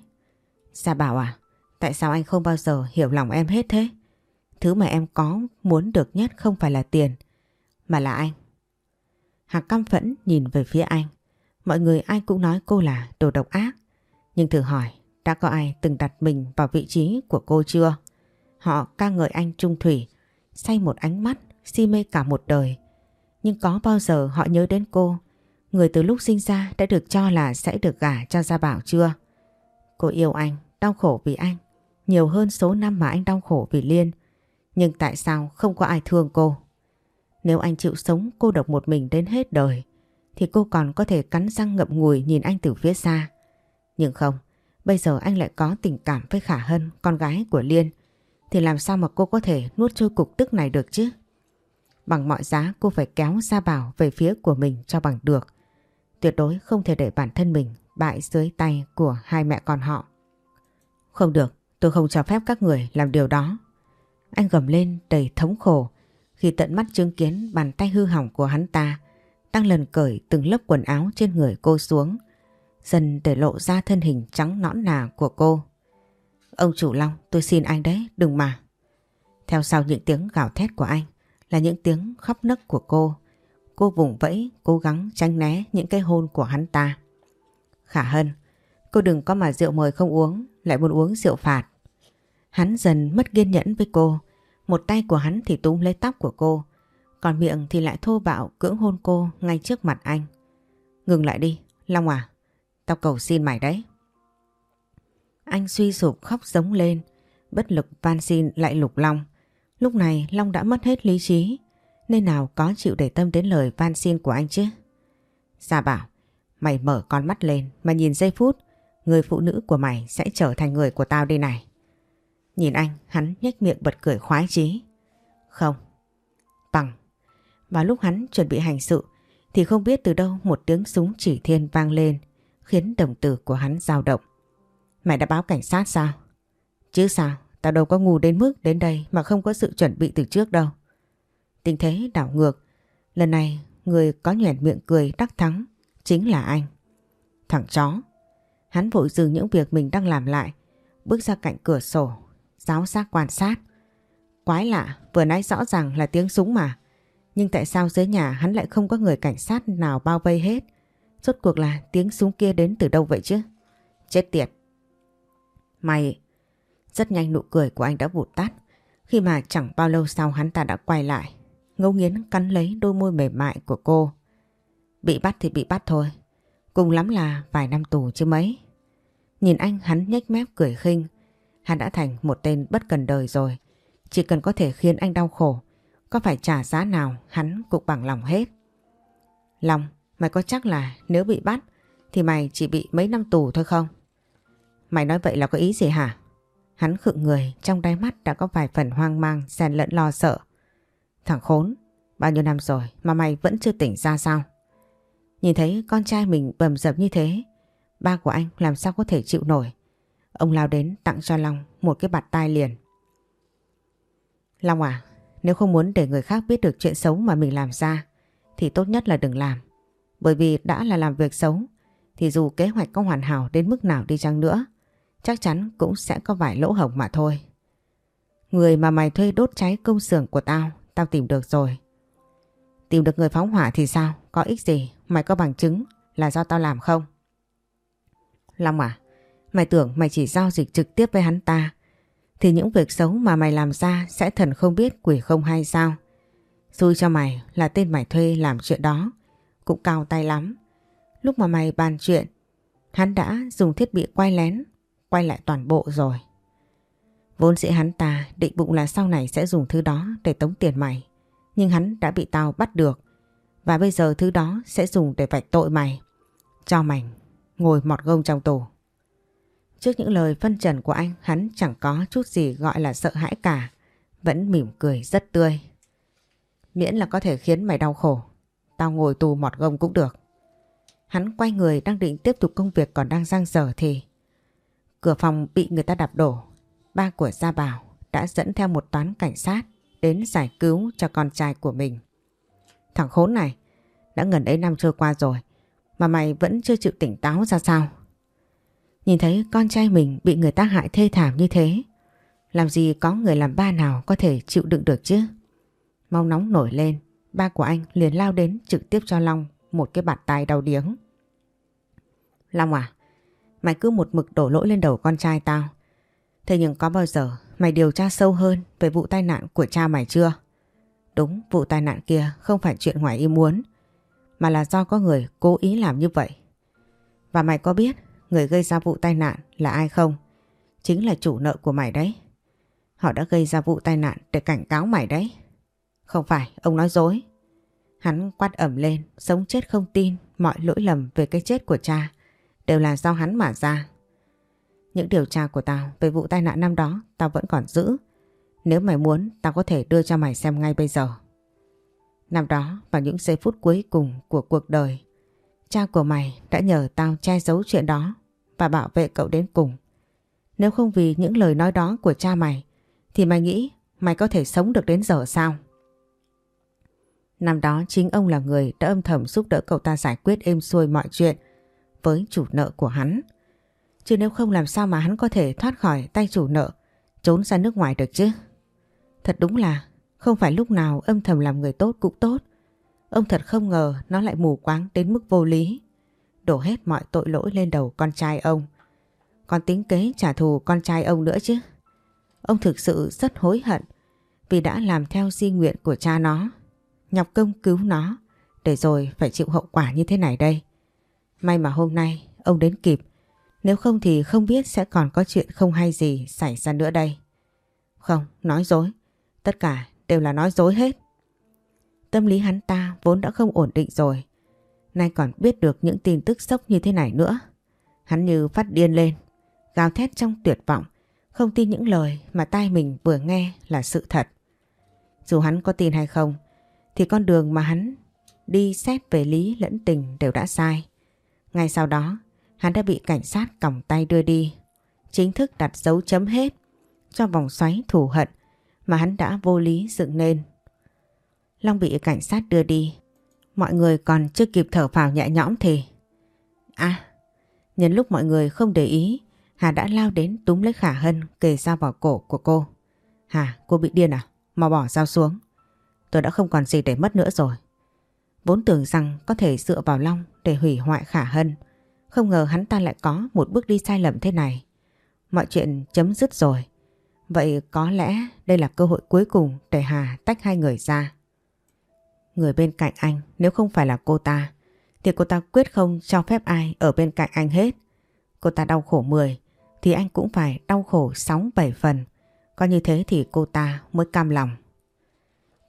Gia Bảo à, tại sao anh không bao giờ hiểu lòng em hết thế? Thứ mà em có muốn được nhất không phải là tiền, mà là anh. Hạc căm phẫn nhìn về phía anh. Mọi người ai cũng nói cô là đồ độc ác. Nhưng thử hỏi, đã có ai từng đặt mình vào vị trí của cô chưa? Họ ca ngợi anh trung thủy, say một ánh mắt, si mê cả một đời. Nhưng có bao giờ họ nhớ đến cô, người từ lúc sinh ra đã được cho là sẽ được gả cho Gia Bảo chưa? Cô yêu anh, đau khổ vì anh, nhiều hơn số năm mà anh đau khổ vì Liên. Nhưng tại sao không có ai thương cô? Nếu anh chịu sống cô độc một mình đến hết đời, thì cô còn có thể cắn răng ngậm ngùi nhìn anh từ phía xa. Nhưng không, bây giờ anh lại có tình cảm với Khả Hân, con gái của Liên, thì làm sao mà cô có thể nuốt trôi cục tức này được chứ? Bằng mọi giá cô phải kéo Gia Bảo về phía của mình cho bằng được. Tuyệt đối không thể để bản thân mình bại dưới tay của hai mẹ con họ. Không được, tôi không cho phép các người làm điều đó. Anh gầm lên đầy thống khổ khi tận mắt chứng kiến bàn tay hư hỏng của hắn ta đang lần cởi từng lớp quần áo trên người cô xuống, dần để lộ ra thân hình trắng nõn nà của cô. Ông chủ Long, tôi xin anh đấy, đừng mà. Theo sau những tiếng gào thét của anh là những tiếng khóc nấc của cô. Cô vùng vẫy, cố gắng tránh né những cái hôn của hắn ta. Khả Hân, cô đừng có mà rượu mời không uống, lại muốn uống rượu phạt. Hắn dần mất kiên nhẫn với cô, một tay của hắn thì túm lấy tóc của cô, còn miệng thì lại thô bạo cưỡng hôn cô ngay trước mặt anh. Ngừng lại đi, Long à, tao cầu xin mày đấy. Anh suy sụp khóc giống lên, bất lực van xin lại lục Long. Lúc này Long đã mất hết lý trí, nên nào có chịu để tâm đến lời van xin của anh chứ. Gia bảo, mày mở con mắt lên mà nhìn giây phút, người phụ nữ của mày sẽ trở thành người của tao đây này. Nhìn anh, hắn nhếch miệng bật cười khoái chí. Không. Bằng. Và lúc hắn chuẩn bị hành sự thì không biết từ đâu một tiếng súng chỉ thiên vang lên khiến đồng tử của hắn dao động. Mày đã báo cảnh sát sao? Chứ sao, tao đâu có ngu đến mức đến đây mà không có sự chuẩn bị từ trước đâu. Tình thế đảo ngược, lần này người có nhoẻn miệng cười đắc thắng chính là anh. Thằng chó. Hắn vội dừng những việc mình đang làm lại, bước ra cạnh cửa sổ giáo giác quan sát. Quái lạ, vừa nãy rõ ràng là tiếng súng mà. Nhưng tại sao dưới nhà hắn lại không có người cảnh sát nào bao vây hết? Rốt cuộc là tiếng súng kia đến từ đâu vậy chứ? Chết tiệt. Mày... Rất nhanh nụ cười của anh đã vụt tắt khi mà chẳng bao lâu sau hắn ta đã quay lại. Ngấu nghiến cắn lấy đôi môi mềm mại của cô. Bị bắt thì bị bắt thôi. Cùng lắm là vài năm tù chứ mấy. Nhìn anh hắn nhếch mép cười khinh Hắn đã thành một tên bất cần đời rồi. Chỉ cần có thể khiến anh đau khổ, có phải trả giá nào hắn cũng bằng lòng hết. lòng mày có chắc là nếu bị bắt thì mày chỉ bị mấy năm tù thôi không? Mày nói vậy là có ý gì hả? Hắn khựng người, trong đáy mắt đã có vài phần hoang mang, xen lẫn lo sợ. Thằng khốn, bao nhiêu năm rồi mà mày vẫn chưa tỉnh ra sao? Nhìn thấy con trai mình bầm dập như thế, ba của anh làm sao có thể chịu nổi. Ông lao đến tặng cho Long một cái bạt tai liền. Long à, nếu không muốn để người khác biết được chuyện xấu mà mình làm ra, thì tốt nhất là đừng làm. Bởi vì đã là làm việc xấu, thì dù kế hoạch có hoàn hảo đến mức nào đi chăng nữa, chắc chắn cũng sẽ có vài lỗ hổng mà thôi. Người mà mày thuê đốt cháy công xưởng của tao, tao tìm được rồi. Tìm được người phóng hỏa thì sao? Có ích gì? Mày có bằng chứng là do tao làm không? Long à, mày tưởng mày chỉ giao dịch trực tiếp với hắn ta thì những việc xấu mà mày làm ra sẽ thần không biết quỷ không hay sao? Xui cho mày là tên mày thuê làm chuyện đó cũng cao tay lắm. Lúc mà mày bàn chuyện hắn đã dùng thiết bị quay lén quay lại toàn bộ rồi. Vốn dĩ hắn ta định bụng là sau này sẽ dùng thứ đó để tống tiền mày. Nhưng hắn đã bị tao bắt được. Và bây giờ thứ đó sẽ dùng để vạch tội mày. Cho mày ngồi mọt gông trong tù. Trước những lời phân trần của anh, hắn chẳng có chút gì gọi là sợ hãi cả. Vẫn mỉm cười rất tươi. Miễn là có thể khiến mày đau khổ. Tao ngồi tù mọt gông cũng được. Hắn quay người đang định tiếp tục công việc còn đang giang dở thì Cửa phòng bị người ta đạp đổ. Ba của Gia Bảo đã dẫn theo một toán cảnh sát đến giải cứu cho con trai của mình. Thằng khốn này, đã gần ấy năm trôi qua rồi mà mày vẫn chưa chịu tỉnh táo ra sao? Nhìn thấy con trai mình bị người ta hại thê thảm như thế, làm gì có người làm ba nào có thể chịu đựng được chứ? Mau nóng nổi lên, ba của anh liền lao đến trực tiếp cho Long một cái bạt tay đau điếng. Long à, Mày cứ một mực đổ lỗi lên đầu con trai tao. Thế nhưng có bao giờ mày điều tra sâu hơn về vụ tai nạn của cha mày chưa? Đúng, vụ tai nạn kia không phải chuyện ngoài ý muốn, mà là do có người cố ý làm như vậy. Và mày có biết người gây ra vụ tai nạn là ai không? Chính là chủ nợ của mày đấy. Họ đã gây ra vụ tai nạn để cảnh cáo mày đấy. Không phải, ông nói dối. Hắn quát ẩm lên, sống chết không tin mọi lỗi lầm về cái chết của cha đều là do hắn mà ra. Những điều tra của tao về vụ tai nạn năm đó tao vẫn còn giữ. Nếu mày muốn, tao có thể đưa cho mày xem ngay bây giờ. Năm đó, vào những giây phút cuối cùng của cuộc đời, cha của mày đã nhờ tao che giấu chuyện đó và bảo vệ cậu đến cùng. Nếu không vì những lời nói đó của cha mày, thì mày nghĩ mày có thể sống được đến giờ sao? Năm đó, chính ông là người đã âm thầm giúp đỡ cậu ta giải quyết êm xuôi mọi chuyện với chủ nợ của hắn. Chứ nếu không làm sao mà hắn có thể thoát khỏi tay chủ nợ, trốn ra nước ngoài được chứ. Thật đúng là không phải lúc nào âm thầm làm người tốt cũng tốt. Ông thật không ngờ nó lại mù quáng đến mức vô lý. Đổ hết mọi tội lỗi lên đầu con trai ông. Còn tính kế trả thù con trai ông nữa chứ. Ông thực sự rất hối hận vì đã làm theo di nguyện của cha nó. Nhọc công cứu nó để rồi phải chịu hậu quả như thế này đây. May mà hôm nay ông đến kịp, nếu không thì không biết sẽ còn có chuyện không hay gì xảy ra nữa đây. Không, nói dối, tất cả đều là nói dối hết. Tâm lý hắn ta vốn đã không ổn định rồi, nay còn biết được những tin tức sốc như thế này nữa. Hắn như phát điên lên, gào thét trong tuyệt vọng, không tin những lời mà tai mình vừa nghe là sự thật. Dù hắn có tin hay không, thì con đường mà hắn đi xét về lý lẫn tình đều đã sai. Ngay sau đó, hắn đã bị cảnh sát còng tay đưa đi, chính thức đặt dấu chấm hết cho vòng xoáy thù hận mà hắn đã vô lý dựng nên. Long bị cảnh sát đưa đi, mọi người còn chưa kịp thở phào nhẹ nhõm thì... À, nhân lúc mọi người không để ý, Hà đã lao đến túm lấy Khả Hân kề dao vào cổ của cô. Hà, cô bị điên à? Mau bỏ dao xuống. Tôi đã không còn gì để mất nữa rồi. Vốn tưởng rằng có thể dựa vào Long để hủy hoại Khả Hân. Không ngờ hắn ta lại có một bước đi sai lầm thế này. Mọi chuyện chấm dứt rồi. Vậy có lẽ đây là cơ hội cuối cùng để Hà tách hai người ra. Người bên cạnh anh, nếu không phải là cô ta, thì cô ta quyết không cho phép ai ở bên cạnh anh hết. Cô ta đau khổ 10 thì anh cũng phải đau khổ 6-7 phần. Có như thế thì cô ta mới cam lòng.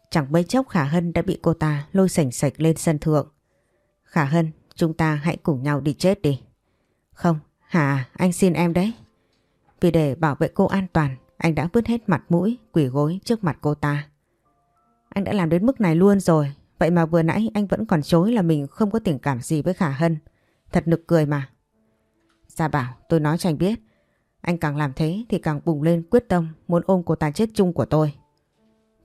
Chẳng mấy chốc Khả Hân đã bị cô ta lôi sảnh sạch lên sân thượng. Khả Hân, chúng ta hãy cùng nhau đi chết đi. Không, Hà, anh xin em đấy. Vì để bảo vệ cô an toàn, anh đã vứt hết mặt mũi, quỷ gối trước mặt cô ta. Anh đã làm đến mức này luôn rồi, Vậy mà vừa nãy anh vẫn còn chối là mình không có tình cảm gì với Khả Hân. Thật nực cười mà. Gia Bảo, tôi nói cho anh biết. Anh càng làm thế thì càng bùng lên quyết tâm muốn ôm cô ta chết chung của tôi.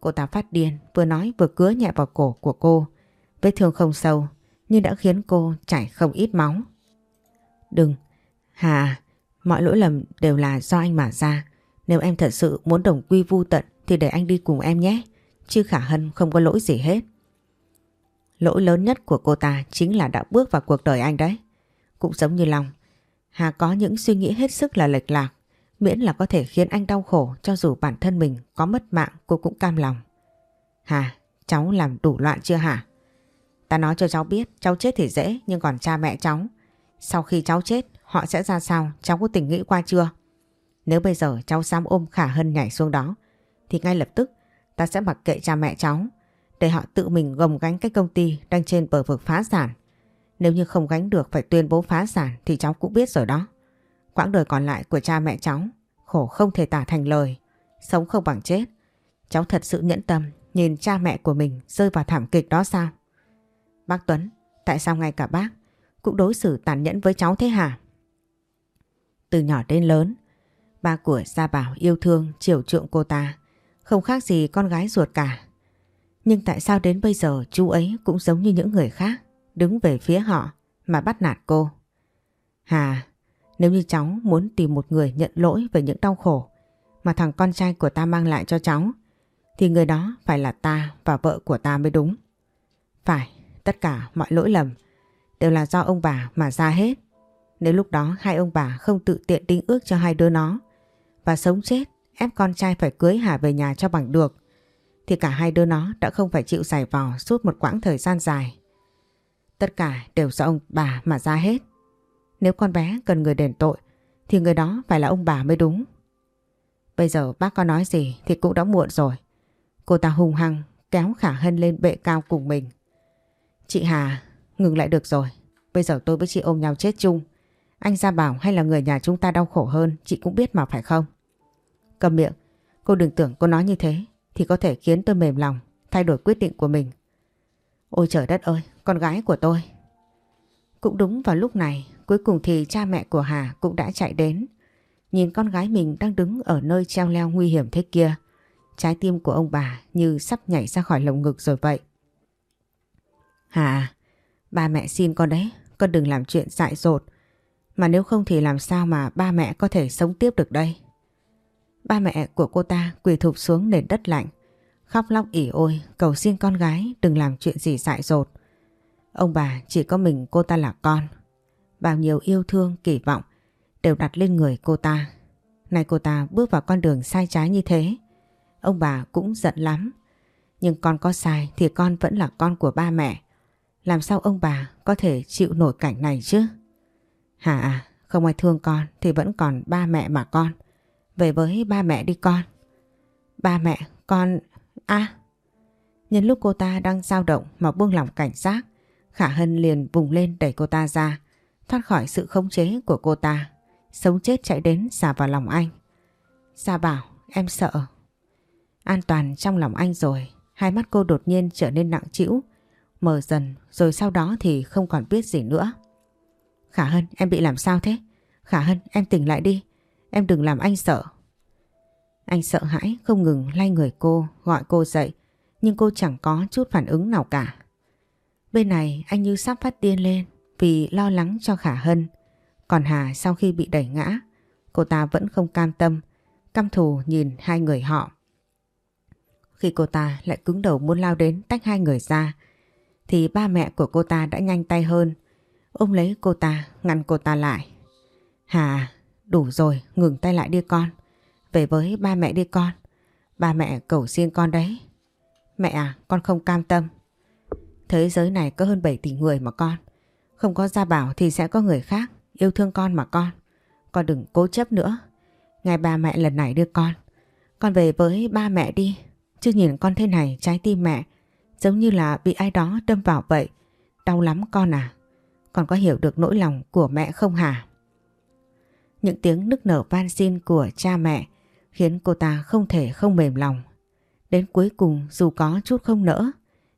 Cô ta phát điên, vừa nói vừa cứa nhẹ vào cổ của cô. Vết thương không sâu, nhưng đã khiến cô chảy không ít máu. Đừng, Hà, mọi lỗi lầm đều là do anh mà ra. Nếu em thật sự muốn đồng quy vu tận thì để anh đi cùng em nhé. Chứ Khả Hân không có lỗi gì hết. Lỗi lớn nhất của cô ta chính là đã bước vào cuộc đời anh đấy. Cũng giống như Long. Hà có những suy nghĩ hết sức là lệch lạc. Miễn là có thể khiến anh đau khổ cho dù bản thân mình có mất mạng cô cũng cam lòng. Hà, cháu làm đủ loạn chưa hả? Ta nói cho cháu biết cháu chết thì dễ nhưng còn cha mẹ cháu. Sau khi cháu chết họ sẽ ra sao cháu có tình nghĩ qua chưa? Nếu bây giờ cháu dám ôm Khả Hân nhảy xuống đó thì ngay lập tức ta sẽ mặc kệ cha mẹ cháu để họ tự mình gồng gánh cái công ty đang trên bờ vực phá sản. Nếu như không gánh được phải tuyên bố phá sản thì cháu cũng biết rồi đó. Quãng đời còn lại của cha mẹ cháu khổ không thể tả thành lời, sống không bằng chết. Cháu thật sự nhẫn tâm nhìn cha mẹ của mình rơi vào thảm kịch đó sao? Bác Tuấn, tại sao ngay cả bác cũng đối xử tàn nhẫn với cháu thế hả? Từ nhỏ đến lớn, ba của Gia Bảo yêu thương, chiều chuộng cô ta, không khác gì con gái ruột cả. Nhưng tại sao đến bây giờ chú ấy cũng giống như những người khác, đứng về phía họ mà bắt nạt cô? Hà, nếu như cháu muốn tìm một người nhận lỗi về những đau khổ mà thằng con trai của ta mang lại cho cháu, thì người đó phải là ta và vợ của ta mới đúng. Phải, tất cả mọi lỗi lầm đều là do ông bà mà ra hết. Nếu lúc đó hai ông bà không tự tiện đính ước cho hai đứa nó và sống chết ép con trai phải cưới Hà về nhà cho bằng được thì cả hai đứa nó đã không phải chịu giải vò suốt một quãng thời gian dài. Tất cả đều do ông bà mà ra hết. Nếu con bé cần người đền tội thì người đó phải là ông bà mới đúng. Bây giờ bác có nói gì thì cũng đã muộn rồi. Cô ta hung hăng kéo Khả Hân lên bệ cao cùng mình. Chị Hà, ngừng lại được rồi. Bây giờ tôi với chị ôm nhau chết chung. Anh ra bảo hay là người nhà chúng ta đau khổ hơn chị cũng biết mà phải không? Cầm miệng, cô đừng tưởng cô nói như thế thì có thể khiến tôi mềm lòng, thay đổi quyết định của mình. Ôi trời đất ơi, con gái của tôi. Cũng đúng vào lúc này, cuối cùng thì cha mẹ của Hà cũng đã chạy đến. Nhìn con gái mình đang đứng ở nơi treo leo nguy hiểm thế kia. Trái tim của ông bà như sắp nhảy ra khỏi lồng ngực rồi vậy. Hà, ba mẹ xin con đấy, con đừng làm chuyện dại dột. Mà nếu không thì làm sao mà ba mẹ có thể sống tiếp được đây? Ba mẹ của cô ta quỳ thụp xuống nền đất lạnh, khóc lóc ỉ ôi cầu xin con gái đừng làm chuyện gì dại dột. Ông bà chỉ có mình cô ta là con. Bao nhiêu yêu thương, kỳ vọng đều đặt lên người cô ta. Nay cô ta bước vào con đường sai trái như thế. Ông bà cũng giận lắm. Nhưng con có sai thì con vẫn là con của ba mẹ. Làm sao ông bà có thể chịu nổi cảnh này chứ? Hà à, không ai thương con thì vẫn còn ba mẹ mà con. Về với ba mẹ đi con. Ba mẹ, con... À... Nhân lúc cô ta đang dao động mà buông lỏng cảnh giác, Khả Hân liền vùng lên đẩy cô ta ra, thoát khỏi sự khống chế của cô ta. Sống chết chạy đến xả vào lòng anh. Gia bảo, em sợ. An toàn trong lòng anh rồi, hai mắt cô đột nhiên trở nên nặng trĩu, mở dần rồi sau đó thì không còn biết gì nữa. Khả Hân, em bị làm sao thế? Khả Hân, em tỉnh lại đi. Em đừng làm anh sợ. Anh sợ hãi không ngừng lay người cô, gọi cô dậy, nhưng cô chẳng có chút phản ứng nào cả. Bên này anh như sắp phát điên lên vì lo lắng cho Khả Hân. Còn Hà sau khi bị đẩy ngã, cô ta vẫn không cam tâm, căm thù nhìn hai người họ. Khi cô ta lại cứng đầu muốn lao đến tách hai người ra, thì ba mẹ của cô ta đã nhanh tay hơn, ôm lấy cô ta, ngăn cô ta lại. Hà, đủ rồi, ngừng tay lại đi con. Về với ba mẹ đi con. Ba mẹ cầu xin con đấy. Mẹ à, con không cam tâm. Thế giới này có hơn 7 tỷ người mà con. Không có gia bảo thì sẽ có người khác yêu thương con mà con. Con đừng cố chấp nữa. Ngày ba mẹ lần này đưa con. Con về với ba mẹ đi. Chứ nhìn con thế này, trái tim mẹ giống như là bị ai đó đâm vào vậy. Đau lắm con à. Con có hiểu được nỗi lòng của mẹ không hả? Những tiếng nức nở van xin của cha mẹ khiến cô ta không thể không mềm lòng. Đến cuối cùng dù có chút không nỡ,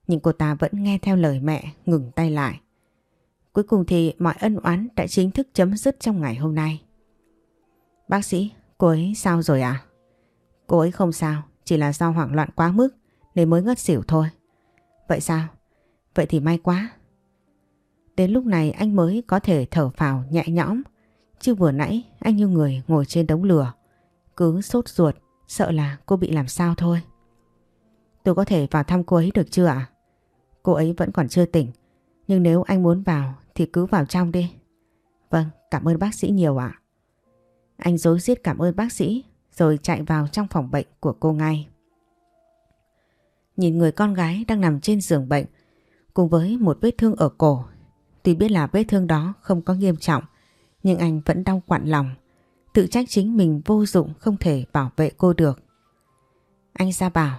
Nhưng cô ta vẫn nghe theo lời mẹ ngừng tay lại. Cuối cùng thì mọi ân oán đã chính thức chấm dứt trong ngày hôm nay. Bác sĩ, cô ấy sao rồi à? Cô ấy không sao, chỉ là do hoảng loạn quá mức nên mới ngất xỉu thôi. Vậy sao? Vậy thì may quá. Đến lúc này anh mới có thể thở phào nhẹ nhõm. Chứ vừa nãy anh như người ngồi trên đống lửa. Cứ sốt ruột, sợ là cô bị làm sao thôi. Tôi có thể vào thăm cô ấy được chưa ạ? Cô ấy vẫn còn chưa tỉnh. Nhưng nếu anh muốn vào thì cứ vào trong đi. Vâng, cảm ơn bác sĩ nhiều ạ. Anh dối giết cảm ơn bác sĩ rồi chạy vào trong phòng bệnh của cô ngay. Nhìn người con gái đang nằm trên giường bệnh cùng với một vết thương ở cổ. Tuy biết là vết thương đó không có nghiêm trọng nhưng anh vẫn đau quặn lòng. Tự trách chính mình vô dụng không thể bảo vệ cô được. Anh ra bảo.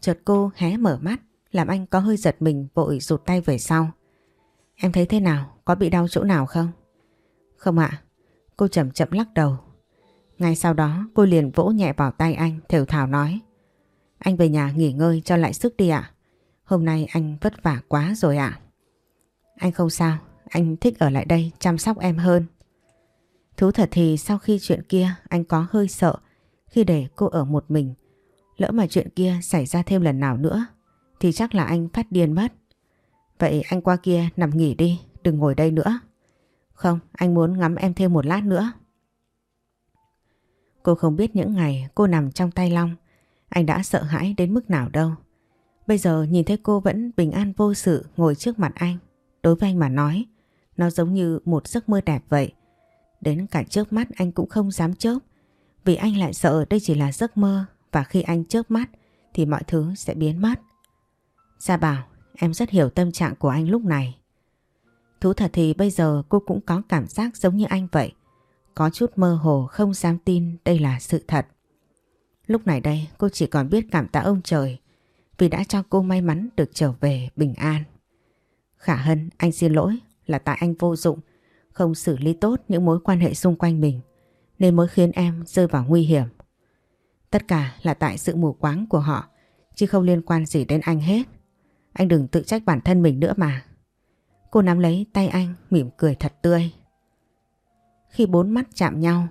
Chợt cô hé mở mắt làm anh có hơi giật mình vội rụt tay về sau. Em thấy thế nào? Có bị đau chỗ nào không? Không ạ. Cô chậm chậm lắc đầu. Ngay sau đó cô liền vỗ nhẹ vào tay anh thều thào nói. Anh về nhà nghỉ ngơi cho lại sức đi ạ. Hôm nay anh vất vả quá rồi ạ. Anh không sao, anh thích ở lại đây chăm sóc em hơn. Thú thật thì sau khi chuyện kia anh có hơi sợ khi để cô ở một mình. Lỡ mà chuyện kia xảy ra thêm lần nào nữa thì chắc là anh phát điên mất. Vậy anh qua kia nằm nghỉ đi, đừng ngồi đây nữa. Không, anh muốn ngắm em thêm một lát nữa. Cô không biết những ngày cô nằm trong tay Long, anh đã sợ hãi đến mức nào đâu. Bây giờ nhìn thấy cô vẫn bình an vô sự ngồi trước mặt anh. Đối với anh mà nói, nó giống như một giấc mơ đẹp vậy. Đến cả chớp mắt anh cũng không dám chớp, vì anh lại sợ đây chỉ là giấc mơ và khi anh chớp mắt thì mọi thứ sẽ biến mất. Gia Bảo, em rất hiểu tâm trạng của anh lúc này. Thú thật thì bây giờ cô cũng có cảm giác giống như anh vậy. Có chút mơ hồ không dám tin đây là sự thật. Lúc này đây cô chỉ còn biết cảm tạ ông trời vì đã cho cô may mắn được trở về bình an. Khả Hân, anh xin lỗi là tại anh vô dụng, không xử lý tốt những mối quan hệ xung quanh mình nên mới khiến em rơi vào nguy hiểm. Tất cả là tại sự mù quáng của họ chứ không liên quan gì đến anh hết. Anh đừng tự trách bản thân mình nữa mà. Cô nắm lấy tay anh mỉm cười thật tươi. Khi bốn mắt chạm nhau,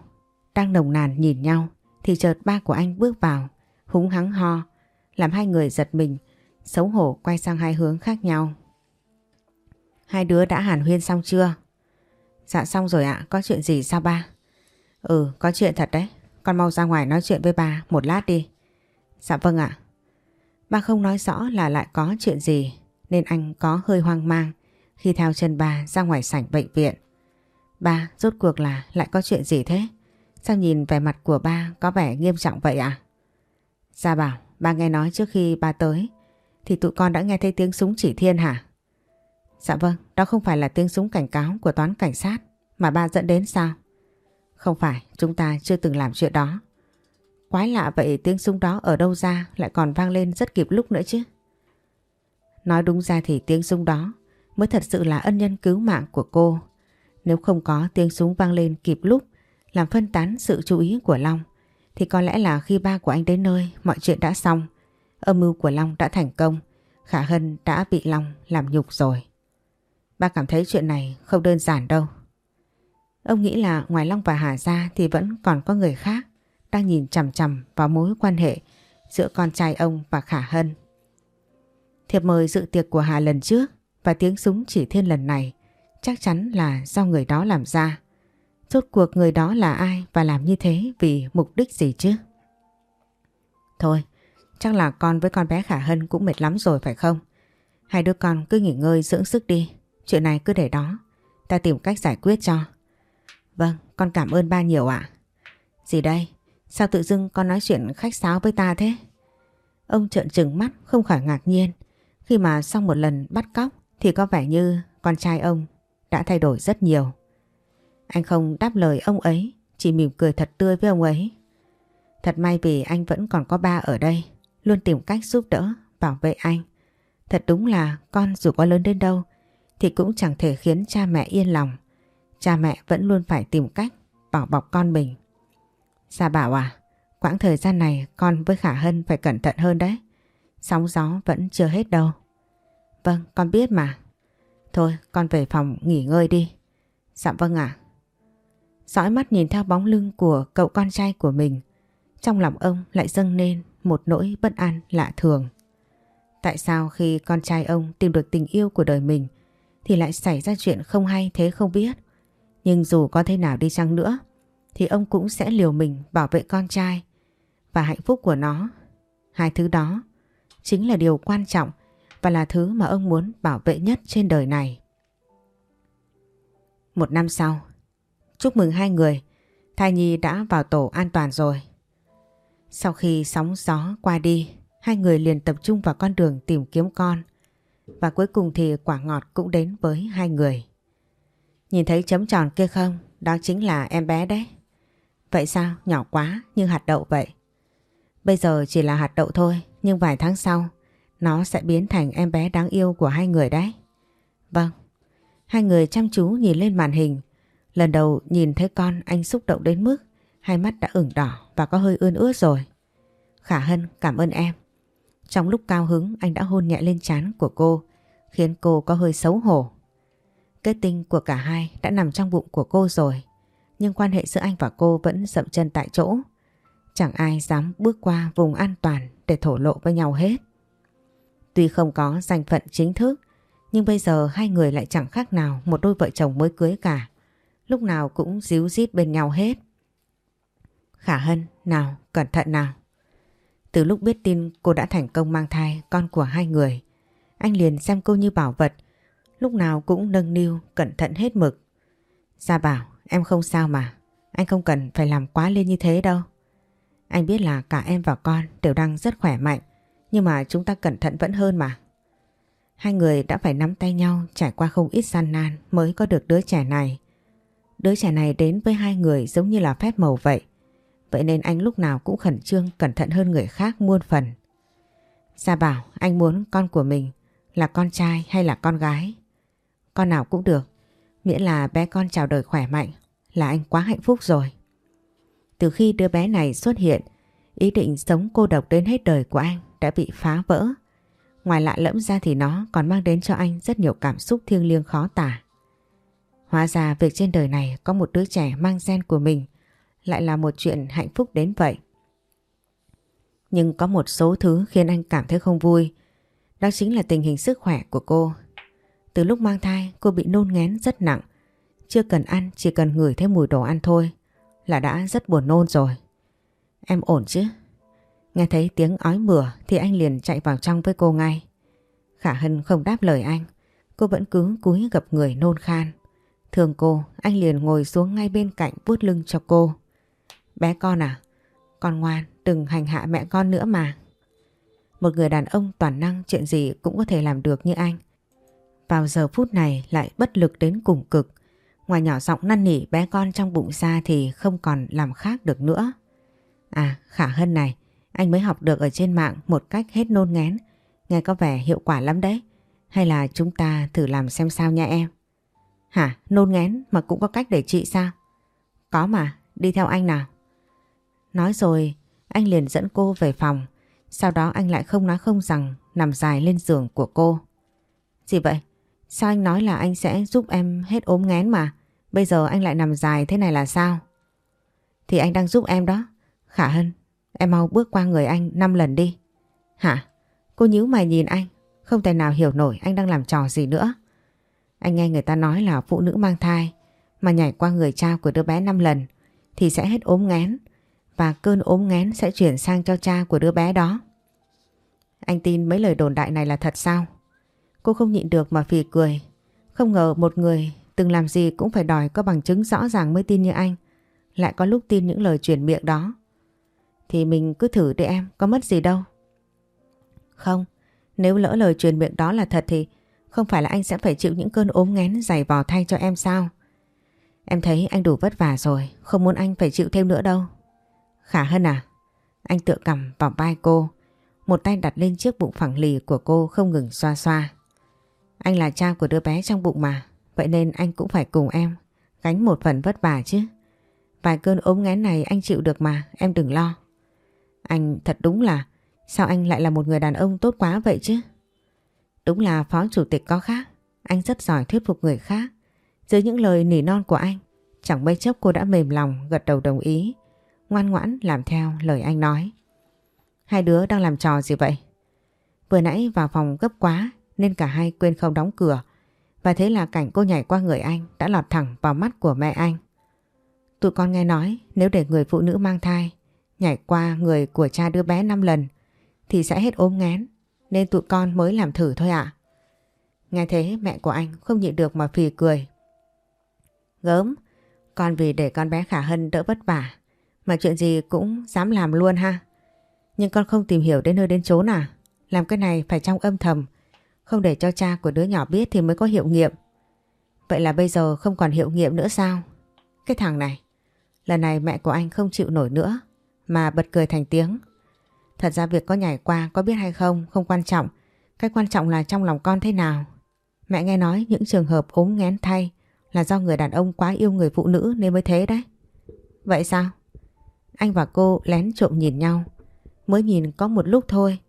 đang nồng nàn nhìn nhau thì chợt ba của anh bước vào, húng hắng ho, làm hai người giật mình, xấu hổ quay sang hai hướng khác nhau. Hai đứa đã hàn huyên xong chưa? Dạ xong rồi ạ, có chuyện gì sao ba? Ừ, có chuyện thật đấy, con mau ra ngoài nói chuyện với ba một lát đi. Dạ vâng ạ. Ba không nói rõ là lại có chuyện gì nên anh có hơi hoang mang khi theo chân ba ra ngoài sảnh bệnh viện. Ba, rốt cuộc là lại có chuyện gì thế? Sao nhìn vẻ mặt của ba có vẻ nghiêm trọng vậy à? Gia dạ bảo, ba nghe nói trước khi ba tới thì tụi con đã nghe thấy tiếng súng chỉ thiên hả? Dạ vâng, đó không phải là tiếng súng cảnh cáo của toán cảnh sát mà ba dẫn đến sao? Không phải, chúng ta chưa từng làm chuyện đó. Quái lạ vậy tiếng súng đó ở đâu ra lại còn vang lên rất kịp lúc nữa chứ. Nói đúng ra thì tiếng súng đó mới thật sự là ân nhân cứu mạng của cô. Nếu không có tiếng súng vang lên kịp lúc, làm phân tán sự chú ý của Long, thì có lẽ là khi ba của anh đến nơi, mọi chuyện đã xong. Âm mưu của Long đã thành công. Khả Hân đã bị Long làm nhục rồi. Ba cảm thấy chuyện này không đơn giản đâu. Ông nghĩ là ngoài Long và Hà ra thì vẫn còn có người khác đang nhìn chằm chằm vào mối quan hệ giữa con trai ông và Khả Hân. Thiệp mời dự tiệc của Hà lần trước và tiếng súng chỉ thiên lần này chắc chắn là do người đó làm ra. Rốt cuộc người đó là ai và làm như thế vì mục đích gì chứ? Thôi, chắc là con với con bé Khả Hân cũng mệt lắm rồi phải không? Hai đứa con cứ nghỉ ngơi dưỡng sức đi. Chuyện này cứ để đó. Ta tìm cách giải quyết cho. Vâng, con cảm ơn ba nhiều ạ. Gì đây? Sao tự dưng con nói chuyện khách sáo với ta thế? Ông trợn trừng mắt không khỏi ngạc nhiên khi mà sau một lần bắt cóc thì có vẻ như con trai ông đã thay đổi rất nhiều. Anh không đáp lời ông ấy, chỉ mỉm cười thật tươi với ông ấy. Thật may vì anh vẫn còn có ba ở đây, luôn tìm cách giúp đỡ, bảo vệ anh. Thật đúng là con dù có lớn đến đâu thì cũng chẳng thể khiến cha mẹ yên lòng. Cha mẹ vẫn luôn phải tìm cách bảo bọc con mình. Gia bảo à, quãng thời gian này con với Khả Hân phải cẩn thận hơn đấy. Sóng gió vẫn chưa hết đâu. Vâng, con biết mà. Thôi, con về phòng nghỉ ngơi đi. Dạ vâng ạ. Dõi mắt nhìn theo bóng lưng của cậu con trai của mình. Trong lòng ông lại dâng lên một nỗi bất an lạ thường. Tại sao khi con trai ông tìm được tình yêu của đời mình thì lại xảy ra chuyện không hay thế không biết. Nhưng dù có thế nào đi chăng nữa thì ông cũng sẽ liều mình bảo vệ con trai và hạnh phúc của nó. Hai thứ đó chính là điều quan trọng và là thứ mà ông muốn bảo vệ nhất trên đời này. Một năm sau, chúc mừng hai người, thai nhi đã vào tổ an toàn rồi. Sau khi sóng gió qua đi, hai người liền tập trung vào con đường tìm kiếm con. Và cuối cùng thì quả ngọt cũng đến với hai người. Nhìn thấy chấm tròn kia không? Đó chính là em bé đấy. Vậy sao? Nhỏ quá, như hạt đậu vậy. Bây giờ chỉ là hạt đậu thôi, nhưng vài tháng sau, nó sẽ biến thành em bé đáng yêu của hai người đấy. Vâng. Hai người chăm chú nhìn lên màn hình. Lần đầu nhìn thấy con anh xúc động đến mức hai mắt đã ửng đỏ và có hơi ươn ướt rồi. Khả Hân cảm ơn em. Trong lúc cao hứng anh đã hôn nhẹ lên trán của cô khiến cô có hơi xấu hổ. Kết tinh của cả hai đã nằm trong bụng của cô rồi nhưng quan hệ giữa anh và cô vẫn dậm chân tại chỗ. Chẳng ai dám bước qua vùng an toàn để thổ lộ với nhau hết. Tuy không có danh phận chính thức nhưng bây giờ hai người lại chẳng khác nào một đôi vợ chồng mới cưới cả. Lúc nào cũng díu dít bên nhau hết. Khả Hân, nào, cẩn thận nào. Từ lúc biết tin cô đã thành công mang thai con của hai người, anh liền xem cô như bảo vật, lúc nào cũng nâng niu, cẩn thận hết mực. Gia bảo, em không sao mà, anh không cần phải làm quá lên như thế đâu. Anh biết là cả em và con đều đang rất khỏe mạnh, nhưng mà chúng ta cẩn thận vẫn hơn mà. Hai người đã phải nắm tay nhau trải qua không ít gian nan mới có được đứa trẻ này. Đứa trẻ này đến với hai người giống như là phép màu vậy. Vậy nên anh lúc nào cũng khẩn trương cẩn thận hơn người khác muôn phần. Gia bảo anh muốn con của mình là con trai hay là con gái. Con nào cũng được, miễn là bé con chào đời khỏe mạnh là anh quá hạnh phúc rồi. Từ khi đứa bé này xuất hiện, ý định sống cô độc đến hết đời của anh đã bị phá vỡ. Ngoài lạ lẫm ra thì nó còn mang đến cho anh rất nhiều cảm xúc thiêng liêng khó tả. Hóa ra việc trên đời này có một đứa trẻ mang gen của mình lại là một chuyện hạnh phúc đến vậy. Nhưng có một số thứ khiến anh cảm thấy không vui. Đó chính là tình hình sức khỏe của cô. Từ lúc mang thai cô bị nôn ngén rất nặng. Chưa cần ăn chỉ cần ngửi thấy mùi đồ ăn thôi là đã rất buồn nôn rồi. Em ổn chứ? Nghe thấy tiếng ói mửa thì anh liền chạy vào trong với cô ngay. Khả Hân không đáp lời anh. Cô vẫn cứ cúi gập người nôn khan. Thường cô, anh liền ngồi xuống ngay bên cạnh vuốt lưng cho cô. Bé con à, con ngoan, đừng hành hạ mẹ con nữa mà. Một người đàn ông toàn năng chuyện gì cũng có thể làm được như anh. Vào giờ phút này lại bất lực đến cùng cực. Ngoài nhỏ giọng năn nỉ bé con trong bụng ra thì không còn làm khác được nữa. À, Khả Hân này, anh mới học được ở trên mạng một cách hết nôn ngén. Nghe có vẻ hiệu quả lắm đấy. Hay là chúng ta thử làm xem sao nha em. Hả? Nôn ngén mà cũng có cách để trị sao? Có mà, đi theo anh nào. Nói rồi, anh liền dẫn cô về phòng. Sau đó anh lại không nói không rằng nằm dài lên giường của cô. Gì vậy? Sao anh nói là anh sẽ giúp em hết ốm ngén mà? Bây giờ anh lại nằm dài thế này là sao? Thì anh đang giúp em đó. Khả Hân, em mau bước qua người anh 5 lần đi. Hả? Cô nhíu mày nhìn anh. Không thể nào hiểu nổi anh đang làm trò gì nữa. Anh nghe người ta nói là phụ nữ mang thai mà nhảy qua người cha của đứa bé 5 lần thì sẽ hết ốm ngén và cơn ốm ngén sẽ chuyển sang cho cha của đứa bé đó. Anh tin mấy lời đồn đại này là thật sao? Cô không nhịn được mà phì cười. Không ngờ một người từng làm gì cũng phải đòi có bằng chứng rõ ràng mới tin như anh. Lại có lúc tin những lời truyền miệng đó. Thì mình cứ thử để em, có mất gì đâu. Không, nếu lỡ lời truyền miệng đó là thật thì không phải là anh sẽ phải chịu những cơn ốm ngén dày vò thay cho em sao? Em thấy anh đủ vất vả rồi, không muốn anh phải chịu thêm nữa đâu. Khả Hân à? Anh tựa cầm vào vai cô, một tay đặt lên chiếc bụng phẳng lì của cô không ngừng xoa xoa. Anh là cha của đứa bé trong bụng mà, vậy nên anh cũng phải cùng em gánh một phần vất vả chứ. Vài cơn ốm ngén này anh chịu được mà, em đừng lo. Anh thật đúng là, sao anh lại là một người đàn ông tốt quá vậy chứ? Đúng là phó chủ tịch có khác. Anh rất giỏi thuyết phục người khác. Dưới những lời nỉ non của anh, chẳng mấy chốc cô đã mềm lòng gật đầu đồng ý. Ngoan ngoãn làm theo lời anh nói. Hai đứa đang làm trò gì vậy? Vừa nãy vào phòng gấp quá nên cả hai quên không đóng cửa. Và thế là cảnh cô nhảy qua người anh đã lọt thẳng vào mắt của mẹ anh. Tụi con nghe nói nếu để người phụ nữ mang thai nhảy qua người của cha đứa bé 5 lần thì sẽ hết ốm ngén nên tụi con mới làm thử thôi ạ. Nghe thế mẹ của anh không nhịn được mà phì cười. Gớm, con vì để con bé Khả Hân đỡ vất vả mà chuyện gì cũng dám làm luôn ha. Nhưng con không tìm hiểu đến nơi đến chốn à? Làm cái này phải trong âm thầm không để cho cha của đứa nhỏ biết thì mới có hiệu nghiệm. Vậy là bây giờ không còn hiệu nghiệm nữa sao? Cái thằng này. Lần này mẹ của anh không chịu nổi nữa, mà bật cười thành tiếng. Thật ra việc có nhảy qua có biết hay không không quan trọng. Cái quan trọng là trong lòng con thế nào. Mẹ nghe nói những trường hợp ốm ngén thay là do người đàn ông quá yêu người phụ nữ nên mới thế đấy. Vậy sao? Anh và cô lén trộm nhìn nhau. Mới nhìn có một lúc thôi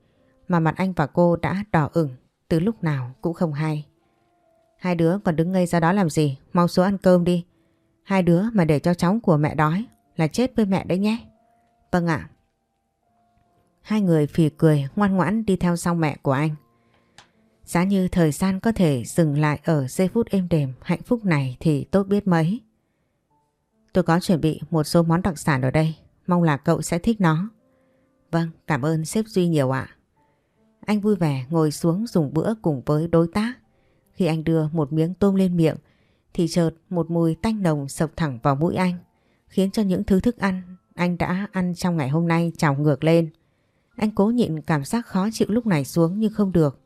mà mặt anh và cô đã đỏ ửng từ lúc nào cũng không hay. Hai đứa còn đứng ngây ra đó làm gì? Mau xuống ăn cơm đi. Hai đứa mà để cho cháu của mẹ đói là chết với mẹ đấy nhé. Vâng ạ. Hai người phì cười ngoan ngoãn đi theo sau mẹ của anh. Giá như thời gian có thể dừng lại ở giây phút êm đềm hạnh phúc này thì tốt biết mấy. Tôi có chuẩn bị một số món đặc sản ở đây, mong là cậu sẽ thích nó. Vâng, cảm ơn sếp Duy nhiều ạ. Anh vui vẻ ngồi xuống dùng bữa cùng với đối tác. Khi anh đưa một miếng tôm lên miệng thì chợt một mùi tanh nồng sộc thẳng vào mũi anh khiến cho những thứ thức ăn anh đã ăn trong ngày hôm nay trào ngược lên. Anh cố nhịn cảm giác khó chịu lúc này xuống nhưng không được.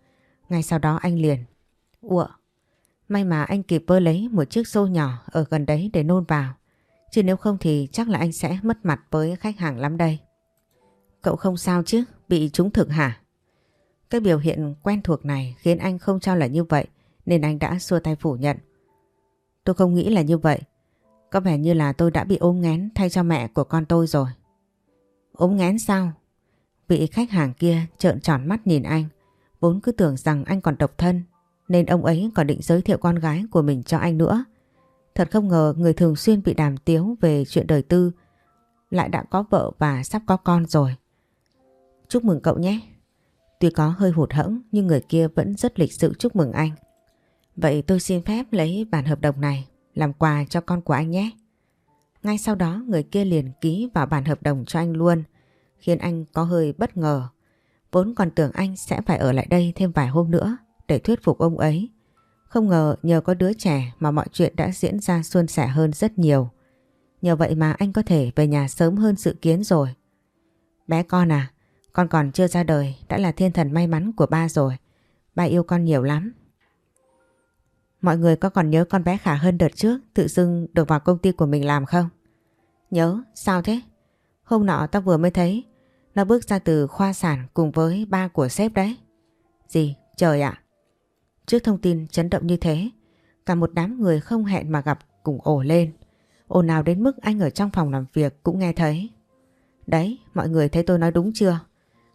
Ngay sau đó anh liền. Ủa, may mà anh kịp bơ lấy một chiếc xô nhỏ ở gần đấy để nôn vào. Chứ nếu không thì chắc là anh sẽ mất mặt với khách hàng lắm đây. Cậu không sao chứ, bị trúng thực hả? Cái biểu hiện quen thuộc này khiến anh không cho là như vậy, nên anh đã xua tay phủ nhận. Tôi không nghĩ là như vậy. Có vẻ như là tôi đã bị ốm ngén thay cho mẹ của con tôi rồi. Ốm ngén sao? Vị khách hàng kia trợn tròn mắt nhìn anh. Vốn cứ tưởng rằng anh còn độc thân, nên ông ấy còn định giới thiệu con gái của mình cho anh nữa. Thật không ngờ người thường xuyên bị đàm tiếu về chuyện đời tư, lại đã có vợ và sắp có con rồi. Chúc mừng cậu nhé. Tuy có hơi hụt hẫng nhưng người kia vẫn rất lịch sự chúc mừng anh. Vậy tôi xin phép lấy bản hợp đồng này làm quà cho con của anh nhé. Ngay sau đó người kia liền ký vào bản hợp đồng cho anh luôn, khiến anh có hơi bất ngờ. Vốn còn tưởng anh sẽ phải ở lại đây thêm vài hôm nữa để thuyết phục ông ấy. Không ngờ nhờ có đứa trẻ mà mọi chuyện đã diễn ra suôn sẻ hơn rất nhiều. Nhờ vậy mà anh có thể về nhà sớm hơn dự kiến rồi. Bé con à, con còn chưa ra đời đã là thiên thần may mắn của ba rồi. Ba yêu con nhiều lắm. Mọi người có còn nhớ con bé Khả hơn đợt trước tự dưng được vào công ty của mình làm không? Nhớ, sao thế? Hôm nọ tao vừa mới thấy nó bước ra từ khoa sản cùng với ba của sếp đấy. Gì? Trời ạ! Trước thông tin chấn động như thế, cả một đám người không hẹn mà gặp cùng ổ lên. Ồn nào đến mức anh ở trong phòng làm việc cũng nghe thấy. Đấy, mọi người thấy tôi nói đúng chưa?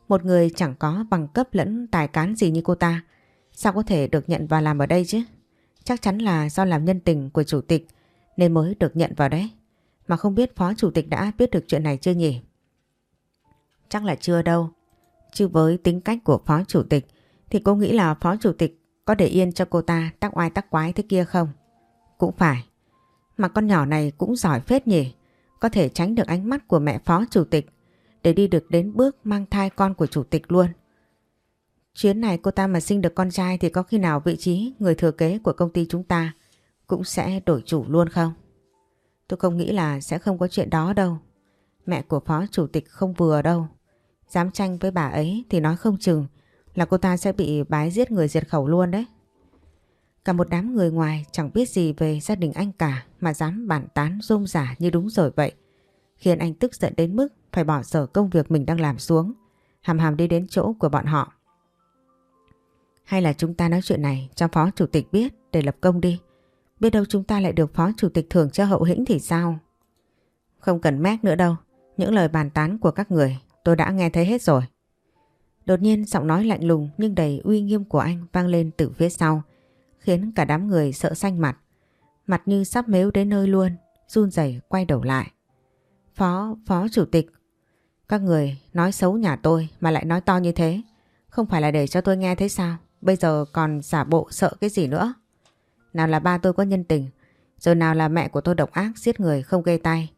Một người chẳng có bằng cấp lẫn tài cán gì như cô ta, sao có thể được nhận vào làm ở đây chứ? Chắc chắn là do làm nhân tình của chủ tịch nên mới được nhận vào đấy. Mà không biết phó chủ tịch đã biết được chuyện này chưa nhỉ? Chắc là chưa đâu. Chứ với tính cách của phó chủ tịch thì cô nghĩ là phó chủ tịch có để yên cho cô ta tắc oai tắc quái thế kia không? Cũng phải. Mà con nhỏ này cũng giỏi phết nhỉ. Có thể tránh được ánh mắt của mẹ phó chủ tịch để đi được đến bước mang thai con của chủ tịch luôn. Chuyến này cô ta mà sinh được con trai thì có khi nào vị trí người thừa kế của công ty chúng ta cũng sẽ đổi chủ luôn không? Tôi không nghĩ là sẽ không có chuyện đó đâu. Mẹ của phó chủ tịch không vừa đâu. Dám tranh với bà ấy thì nói không chừng là cô ta sẽ bị bái giết người diệt khẩu luôn đấy. Cả một đám người ngoài chẳng biết gì về gia đình anh cả mà dám bản tán rôm giả như đúng rồi vậy. Khiến anh tức giận đến mức phải bỏ sở công việc mình đang làm xuống. Hàm hàm đi đến chỗ của bọn họ. Hay là chúng ta nói chuyện này cho phó chủ tịch biết để lập công đi. Biết đâu chúng ta lại được phó chủ tịch thưởng cho hậu hĩnh thì sao? Không cần mét nữa đâu. Những lời bàn tán của các người tôi đã nghe thấy hết rồi. Đột nhiên giọng nói lạnh lùng nhưng đầy uy nghiêm của anh vang lên từ phía sau, khiến cả đám người sợ xanh mặt. Mặt như sắp mếu đến nơi luôn, run rẩy quay đầu lại. Phó, phó chủ tịch. Các người nói xấu nhà tôi mà lại nói to như thế. Không phải là để cho tôi nghe thấy sao? Bây giờ còn giả bộ sợ cái gì nữa? Nào là ba tôi có nhân tình, rồi nào là mẹ của tôi độc ác giết người không gây tay.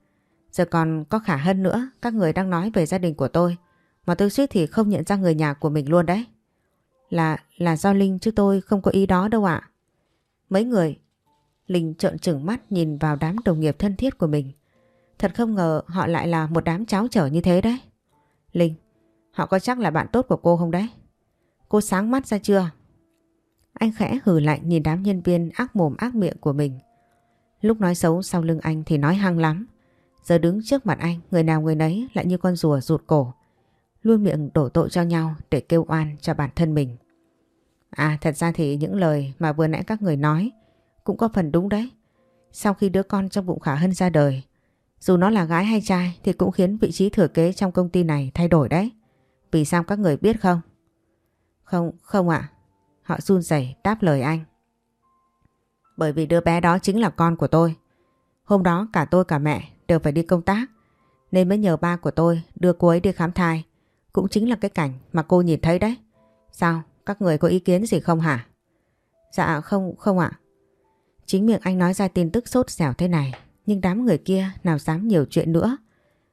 Giờ còn có khả hơn nữa, các người đang nói về gia đình của tôi. Mà tôi suýt thì không nhận ra người nhà của mình luôn đấy. Là, là do Linh chứ tôi không có ý đó đâu ạ. Mấy người, Linh trợn trừng mắt nhìn vào đám đồng nghiệp thân thiết của mình. Thật không ngờ họ lại là một đám cháo trở như thế đấy. Linh, họ có chắc là bạn tốt của cô không đấy? Cô sáng mắt ra chưa? Anh khẽ hừ lạnh nhìn đám nhân viên ác mồm ác miệng của mình. Lúc nói xấu sau lưng anh thì nói hăng lắm. Giờ đứng trước mặt anh, người nào người nấy lại như con rùa rụt cổ. Luôn miệng đổ tội cho nhau để kêu oan cho bản thân mình. À thật ra thì những lời mà vừa nãy các người nói cũng có phần đúng đấy. Sau khi đứa con trong bụng Khả Hân ra đời, dù nó là gái hay trai thì cũng khiến vị trí thừa kế trong công ty này thay đổi đấy. Vì sao các người biết không? Không, không ạ. Họ run rẩy đáp lời anh. Bởi vì đứa bé đó chính là con của tôi. Hôm đó cả tôi cả mẹ đều phải đi công tác. Nên mới nhờ ba của tôi đưa cô ấy đi khám thai. Cũng chính là cái cảnh mà cô nhìn thấy đấy. Sao? Các người có ý kiến gì không hả? Dạ không, không ạ. Chính miệng anh nói ra tin tức sốt xẻo thế này. Nhưng đám người kia nào dám nhiều chuyện nữa.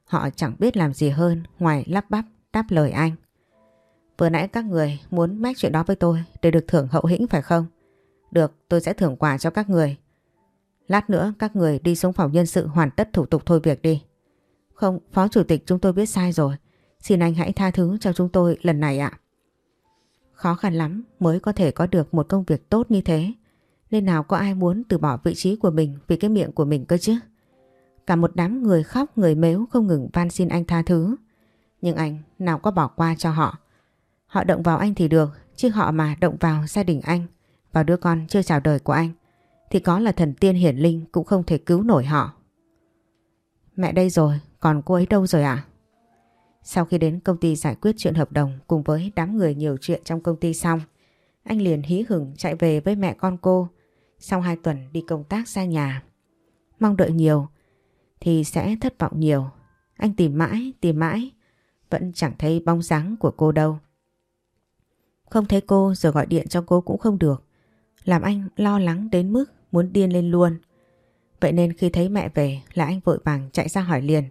Họ chẳng biết làm gì hơn ngoài lắp bắp đáp lời anh. Vừa nãy các người muốn mách chuyện đó với tôi để được thưởng hậu hĩnh phải không? Được, tôi sẽ thưởng quà cho các người. Lát nữa các người đi xuống phòng nhân sự hoàn tất thủ tục thôi việc đi. Không, Phó Chủ tịch chúng tôi biết sai rồi. Xin anh hãy tha thứ cho chúng tôi lần này ạ. Khó khăn lắm mới có thể có được một công việc tốt như thế. Nên nào có ai muốn từ bỏ vị trí của mình vì cái miệng của mình cơ chứ? Cả một đám người khóc người mếu không ngừng van xin anh tha thứ. Nhưng anh nào có bỏ qua cho họ. Họ động vào anh thì được, chứ họ mà động vào gia đình anh, vào đứa con chưa chào đời của anh, thì có là thần tiên hiển linh cũng không thể cứu nổi họ. Mẹ đây rồi, còn cô ấy đâu rồi ạ? À? Sau khi đến công ty giải quyết chuyện hợp đồng cùng với đám người nhiều chuyện trong công ty xong, anh liền hí hửng chạy về với mẹ con cô sau hai tuần đi công tác xa nhà. Mong đợi nhiều thì sẽ thất vọng nhiều. Anh tìm mãi, tìm mãi, vẫn chẳng thấy bóng dáng của cô đâu. Không thấy cô rồi gọi điện cho cô cũng không được. Làm anh lo lắng đến mức muốn điên lên luôn. Vậy nên khi thấy mẹ về là anh vội vàng chạy ra hỏi liền.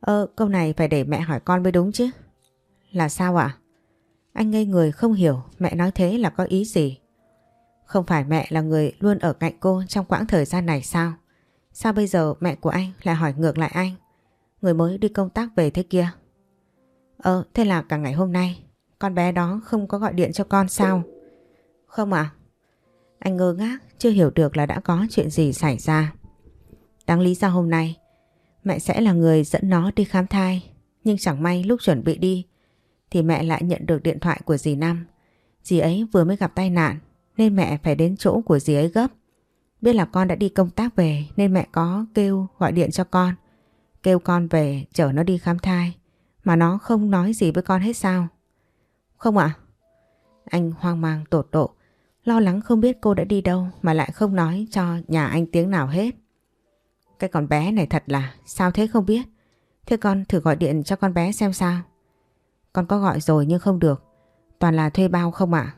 Ơ câu này phải để mẹ hỏi con mới đúng chứ. Là sao ạ? Anh ngây người không hiểu mẹ nói thế là có ý gì. Không phải mẹ là người luôn ở cạnh cô trong quãng thời gian này sao? Sao bây giờ mẹ của anh lại hỏi ngược lại anh? Người mới đi công tác về thế kia. Ờ, thế là cả ngày hôm nay con bé đó không có gọi điện cho con sao? Không ạ. Anh ngơ ngác, chưa hiểu được là đã có chuyện gì xảy ra. Đáng lý ra hôm nay, mẹ sẽ là người dẫn nó đi khám thai. Nhưng chẳng may lúc chuẩn bị đi, thì mẹ lại nhận được điện thoại của dì Năm. Dì ấy vừa mới gặp tai nạn, nên mẹ phải đến chỗ của dì ấy gấp. Biết là con đã đi công tác về nên mẹ có kêu gọi điện cho con. Kêu con về chở nó đi khám thai. Mà nó không nói gì với con hết sao? Không ạ? Anh hoang mang tột độ, lo lắng không biết cô đã đi đâu mà lại không nói cho nhà anh tiếng nào hết. Cái con bé này thật là sao thế không biết. Thế con thử gọi điện cho con bé xem sao. Con có gọi rồi nhưng không được. Toàn là thuê bao không ạ?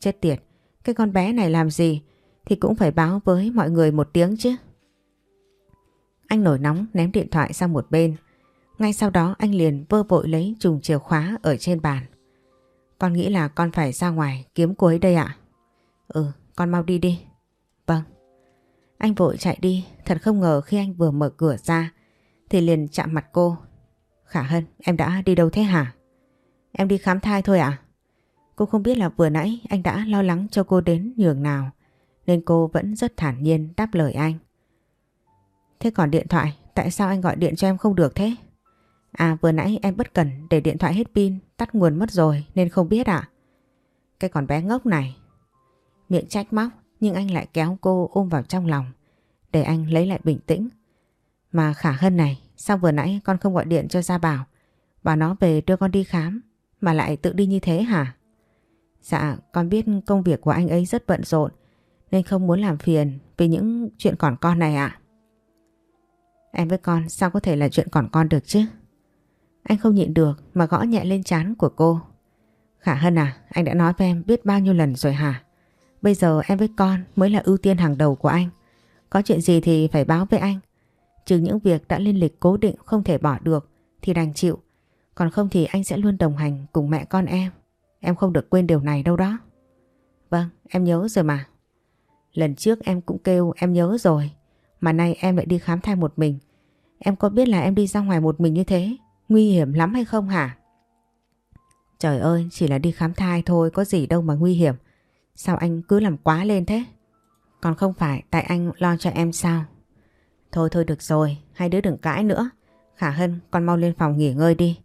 Chết tiệt, cái con bé này làm gì thì cũng phải báo với mọi người một tiếng chứ. Anh nổi nóng ném điện thoại sang một bên. Ngay sau đó anh liền vơ vội lấy chùm chìa khóa ở trên bàn. Con nghĩ là con phải ra ngoài kiếm cô ấy đây ạ. Ừ, con mau đi đi. Vâng. Anh vội chạy đi, thật không ngờ khi anh vừa mở cửa ra thì liền chạm mặt cô. Khả Hân, em đã đi đâu thế hả? Em đi khám thai thôi ạ. Cô không biết là vừa nãy anh đã lo lắng cho cô đến nhường nào nên cô vẫn rất thản nhiên đáp lời anh. Thế còn điện thoại, tại sao anh gọi điện cho em không được thế? À vừa nãy em bất cẩn để điện thoại hết pin, tắt nguồn mất rồi nên không biết ạ. Cái con bé ngốc này. Miệng trách móc nhưng anh lại kéo cô ôm vào trong lòng để anh lấy lại bình tĩnh. Mà Khả Hân này, sao vừa nãy con không gọi điện cho Gia Bảo, bảo nó về đưa con đi khám mà lại tự đi như thế hả? Dạ con biết công việc của anh ấy rất bận rộn nên không muốn làm phiền vì những chuyện còn con này ạ. Em với con sao có thể là chuyện còn con được chứ? Anh không nhịn được mà gõ nhẹ lên trán của cô. Khả Hân à, anh đã nói với em biết bao nhiêu lần rồi hả? Bây giờ em với con mới là ưu tiên hàng đầu của anh. Có chuyện gì thì phải báo với anh. Trừ những việc đã lên lịch cố định không thể bỏ được thì đành chịu. Còn không thì anh sẽ luôn đồng hành cùng mẹ con em. Em không được quên điều này đâu đó. Vâng, em nhớ rồi mà. Lần trước em cũng kêu em nhớ rồi. Mà nay em lại đi khám thai một mình. Em có biết là em đi ra ngoài một mình như thế nguy hiểm lắm hay không hả? Trời ơi, chỉ là đi khám thai thôi, có gì đâu mà nguy hiểm. Sao anh cứ làm quá lên thế? Còn không phải tại anh lo cho em sao? Thôi thôi được rồi, hai đứa đừng cãi nữa. Khả Hân, con mau lên phòng nghỉ ngơi đi.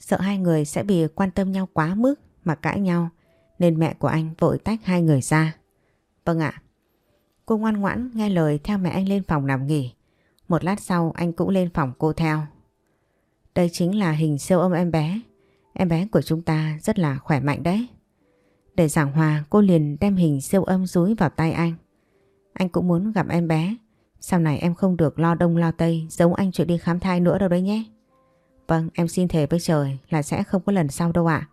Sợ hai người sẽ bị quan tâm nhau quá mức mà cãi nhau, nên mẹ của anh vội tách hai người ra. Vâng ạ. Cô ngoan ngoãn nghe lời theo mẹ anh lên phòng nằm nghỉ. Một lát sau anh cũng lên phòng cô theo. Đây chính là hình siêu âm em bé. Em bé của chúng ta rất là khỏe mạnh đấy. Để giảng hòa cô liền đem hình siêu âm rúi vào tay anh. Anh cũng muốn gặp em bé. Sau này em không được lo đông lo tây giống anh chuyện đi khám thai nữa đâu đấy nhé. Vâng em xin thề với trời là sẽ không có lần sau đâu ạ.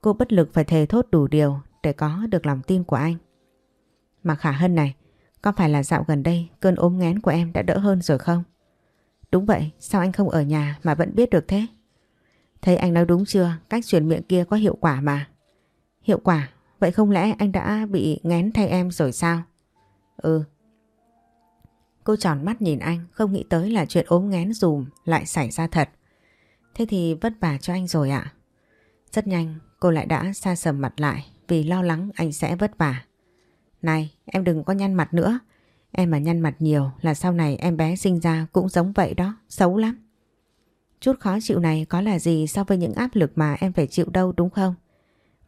Cô bất lực phải thề thốt đủ điều để có được lòng tin của anh. Mà Khả Hân này, có phải là dạo gần đây cơn ốm ngén của em đã đỡ hơn rồi không? Đúng vậy, sao anh không ở nhà mà vẫn biết được thế? Thấy anh nói đúng chưa, cách truyền miệng kia có hiệu quả mà. Hiệu quả? Vậy không lẽ anh đã bị ngén thay em rồi sao? Ừ. Cô tròn mắt nhìn anh, không nghĩ tới là chuyện ốm ngén dùm lại xảy ra thật. Thế thì vất vả cho anh rồi ạ. Rất nhanh, cô lại đã xa sầm mặt lại vì lo lắng anh sẽ vất vả. Này, em đừng có nhăn mặt nữa. Em mà nhăn mặt nhiều là sau này em bé sinh ra cũng giống vậy đó, xấu lắm. Chút khó chịu này có là gì so với những áp lực mà em phải chịu đâu đúng không?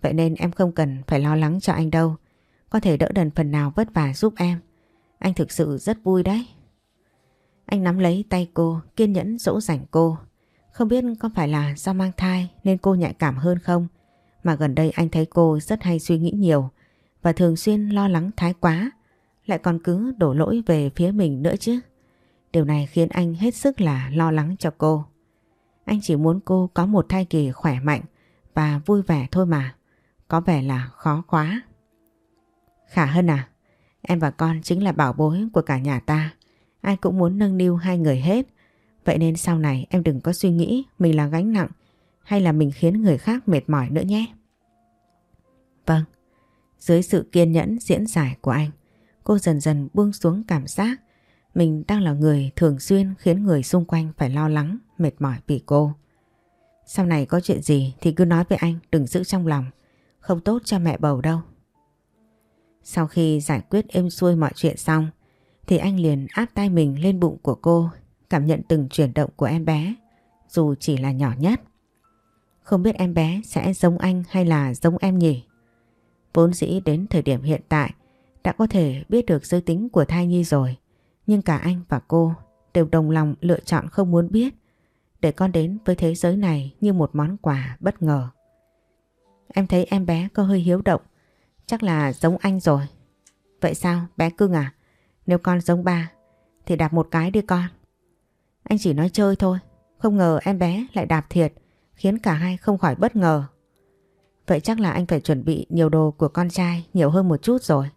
Vậy nên em không cần phải lo lắng cho anh đâu. Có thể đỡ đần phần nào vất vả giúp em. Anh thực sự rất vui đấy. Anh nắm lấy tay cô, kiên nhẫn dỗ dành cô. Không biết có phải là do mang thai nên cô nhạy cảm hơn không? Mà gần đây anh thấy cô rất hay suy nghĩ nhiều và thường xuyên lo lắng thái quá lại còn cứ đổ lỗi về phía mình nữa chứ. Điều này khiến anh hết sức là lo lắng cho cô. Anh chỉ muốn cô có một thai kỳ khỏe mạnh và vui vẻ thôi mà. Có vẻ là khó quá. Khả Hân à, em và con chính là bảo bối của cả nhà ta. Ai cũng muốn nâng niu hai người hết. Vậy nên sau này em đừng có suy nghĩ mình là gánh nặng hay là mình khiến người khác mệt mỏi nữa nhé. Vâng, dưới sự kiên nhẫn diễn giải của anh, cô dần dần buông xuống cảm giác mình đang là người thường xuyên khiến người xung quanh phải lo lắng, mệt mỏi vì cô. Sau này có chuyện gì thì cứ nói với anh, đừng giữ trong lòng, không tốt cho mẹ bầu đâu. Sau khi giải quyết êm xuôi mọi chuyện xong, thì anh liền áp tay mình lên bụng của cô, cảm nhận từng chuyển động của em bé, dù chỉ là nhỏ nhất. Không biết em bé sẽ giống anh hay là giống em nhỉ? Vốn dĩ đến thời điểm hiện tại, đã có thể biết được giới tính của thai nhi rồi. Nhưng cả anh và cô đều đồng lòng lựa chọn không muốn biết để con đến với thế giới này như một món quà bất ngờ. Em thấy em bé có hơi hiếu động, chắc là giống anh rồi. Vậy sao bé cưng à? Nếu con giống ba thì đạp một cái đi con. Anh chỉ nói chơi thôi, không ngờ em bé lại đạp thiệt khiến cả hai không khỏi bất ngờ. Vậy chắc là anh phải chuẩn bị nhiều đồ của con trai nhiều hơn một chút rồi.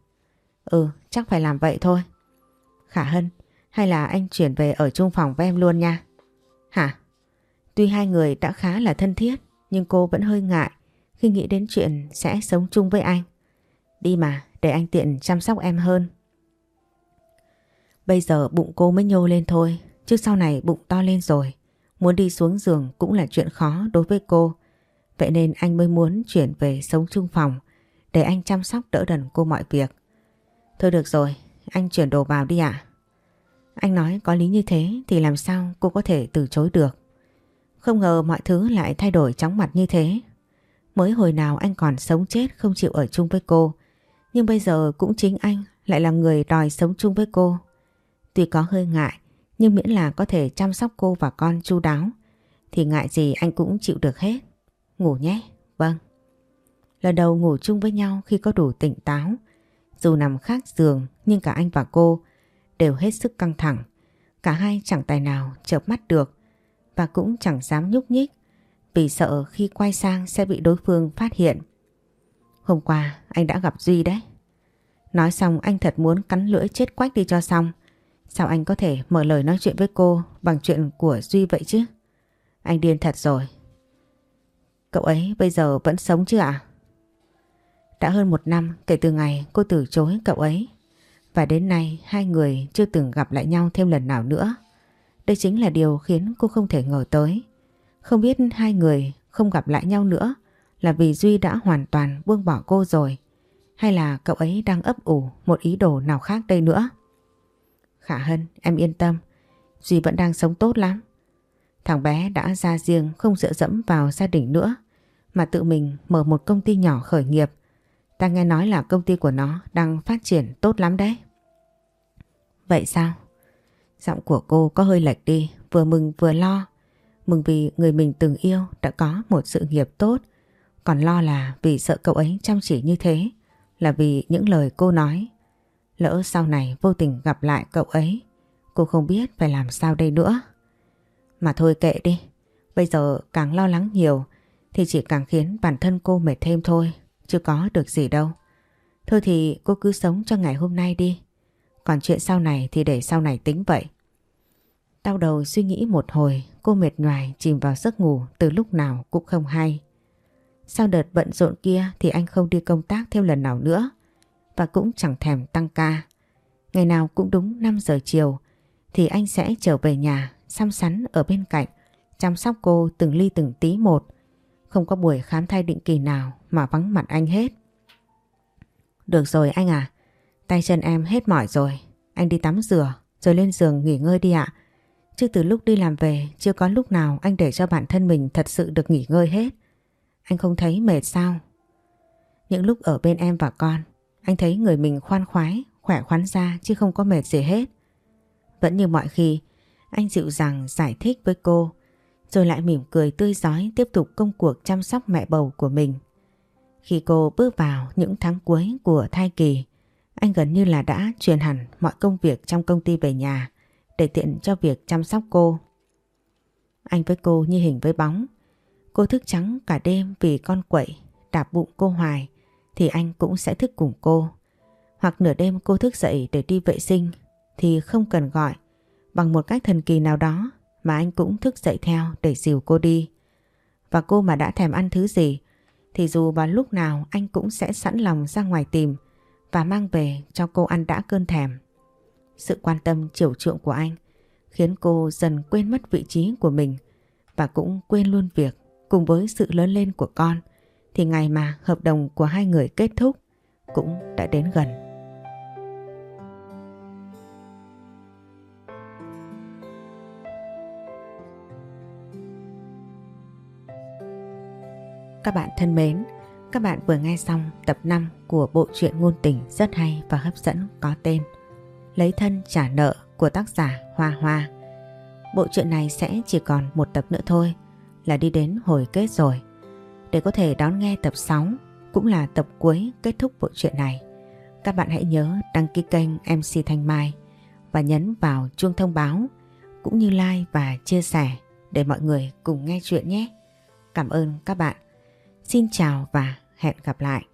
Ừ, chắc phải làm vậy thôi. Khả Hân, hay là anh chuyển về ở chung phòng với em luôn nha. Hả? Tuy hai người đã khá là thân thiết, nhưng cô vẫn hơi ngại khi nghĩ đến chuyện sẽ sống chung với anh. Đi mà, để anh tiện chăm sóc em hơn. Bây giờ bụng cô mới nhô lên thôi, chứ sau này bụng to lên rồi. Muốn đi xuống giường cũng là chuyện khó đối với cô. Vậy nên anh mới muốn chuyển về sống chung phòng để anh chăm sóc đỡ đần cô mọi việc. Thôi được rồi, anh chuyển đồ vào đi ạ. Anh nói có lý như thế thì làm sao cô có thể từ chối được. Không ngờ mọi thứ lại thay đổi chóng mặt như thế. Mới hồi nào anh còn sống chết không chịu ở chung với cô. Nhưng bây giờ cũng chính anh lại là người đòi sống chung với cô. Tuy có hơi ngại, nhưng miễn là có thể chăm sóc cô và con chu đáo, thì ngại gì anh cũng chịu được hết. Ngủ nhé. Vâng. Lần đầu ngủ chung với nhau khi có đủ tỉnh táo. Dù nằm khác giường nhưng cả anh và cô đều hết sức căng thẳng. Cả hai chẳng tài nào chợp mắt được và cũng chẳng dám nhúc nhích vì sợ khi quay sang sẽ bị đối phương phát hiện. Hôm qua anh đã gặp Duy đấy. Nói xong anh thật muốn cắn lưỡi chết quách đi cho xong. Sao anh có thể mở lời nói chuyện với cô bằng chuyện của Duy vậy chứ? Anh điên thật rồi. Cậu ấy bây giờ vẫn sống chứ ạ? Đã hơn một năm kể từ ngày cô từ chối cậu ấy. Và đến nay hai người chưa từng gặp lại nhau thêm lần nào nữa. Đây chính là điều khiến cô không thể ngờ tới. Không biết hai người không gặp lại nhau nữa là vì Duy đã hoàn toàn buông bỏ cô rồi. Hay là cậu ấy đang ấp ủ một ý đồ nào khác đây nữa? Khả Hân, em yên tâm. Duy vẫn đang sống tốt lắm. Thằng bé đã ra riêng không dựa dẫm vào gia đình nữa mà tự mình mở một công ty nhỏ khởi nghiệp. Ta nghe nói là công ty của nó đang phát triển tốt lắm đấy. Vậy sao? Giọng của cô có hơi lệch đi, vừa mừng vừa lo. Mừng vì người mình từng yêu đã có một sự nghiệp tốt, còn lo là vì sợ cậu ấy chăm chỉ như thế, là vì những lời cô nói. Lỡ sau này vô tình gặp lại cậu ấy, cô không biết phải làm sao đây nữa. Mà thôi kệ đi, bây giờ càng lo lắng nhiều thì chỉ càng khiến bản thân cô mệt thêm thôi, chưa có được gì đâu. Thôi thì cô cứ sống cho ngày hôm nay đi. Còn chuyện sau này thì để sau này tính vậy. Đau đầu suy nghĩ một hồi, cô mệt nhoài chìm vào giấc ngủ từ lúc nào cũng không hay. Sau đợt bận rộn kia thì anh không đi công tác thêm lần nào nữa và cũng chẳng thèm tăng ca. Ngày nào cũng đúng 5 giờ chiều thì anh sẽ trở về nhà xăm sắn ở bên cạnh chăm sóc cô từng ly từng tí một. Không có buổi khám thai định kỳ nào mà vắng mặt anh hết. Được rồi anh à, tay chân em hết mỏi rồi. Anh đi tắm rửa rồi lên giường nghỉ ngơi đi ạ. Chứ từ lúc đi làm về chưa có lúc nào anh để cho bản thân mình thật sự được nghỉ ngơi hết. Anh không thấy mệt sao? Những lúc ở bên em và con, anh thấy người mình khoan khoái, khỏe khoắn ra chứ không có mệt gì hết. Vẫn như mọi khi, anh dịu dàng giải thích với cô, rồi lại mỉm cười tươi giói tiếp tục công cuộc chăm sóc mẹ bầu của mình. Khi cô bước vào những tháng cuối của thai kỳ, anh gần như là đã truyền hẳn mọi công việc trong công ty về nhà để tiện cho việc chăm sóc cô. Anh với cô như hình với bóng. Cô thức trắng cả đêm vì con quậy, đạp bụng cô hoài thì anh cũng sẽ thức cùng cô. Hoặc nửa đêm cô thức dậy để đi vệ sinh, thì không cần gọi. Bằng một cách thần kỳ nào đó mà anh cũng thức dậy theo để dìu cô đi. Và cô mà đã thèm ăn thứ gì, thì dù vào lúc nào anh cũng sẽ sẵn lòng ra ngoài tìm và mang về cho cô ăn đã cơn thèm. Sự quan tâm chiều chuộng của anh khiến cô dần quên mất vị trí của mình và cũng quên luôn việc cùng với sự lớn lên của con thì ngày mà hợp đồng của hai người kết thúc cũng đã đến gần. Các bạn thân mến, các bạn vừa nghe xong tập 5 của bộ truyện ngôn tình rất hay và hấp dẫn có tên Lấy thân trả nợ của tác giả Hoa Hoa. Bộ truyện này sẽ chỉ còn một tập nữa thôi là đi đến hồi kết rồi. Để có thể đón nghe tập 6 cũng là tập cuối kết thúc bộ truyện này. Các bạn hãy nhớ đăng ký kênh MC Thanh Mai và nhấn vào chuông thông báo cũng như like và chia sẻ để mọi người cùng nghe chuyện nhé. Cảm ơn các bạn. Xin chào và hẹn gặp lại.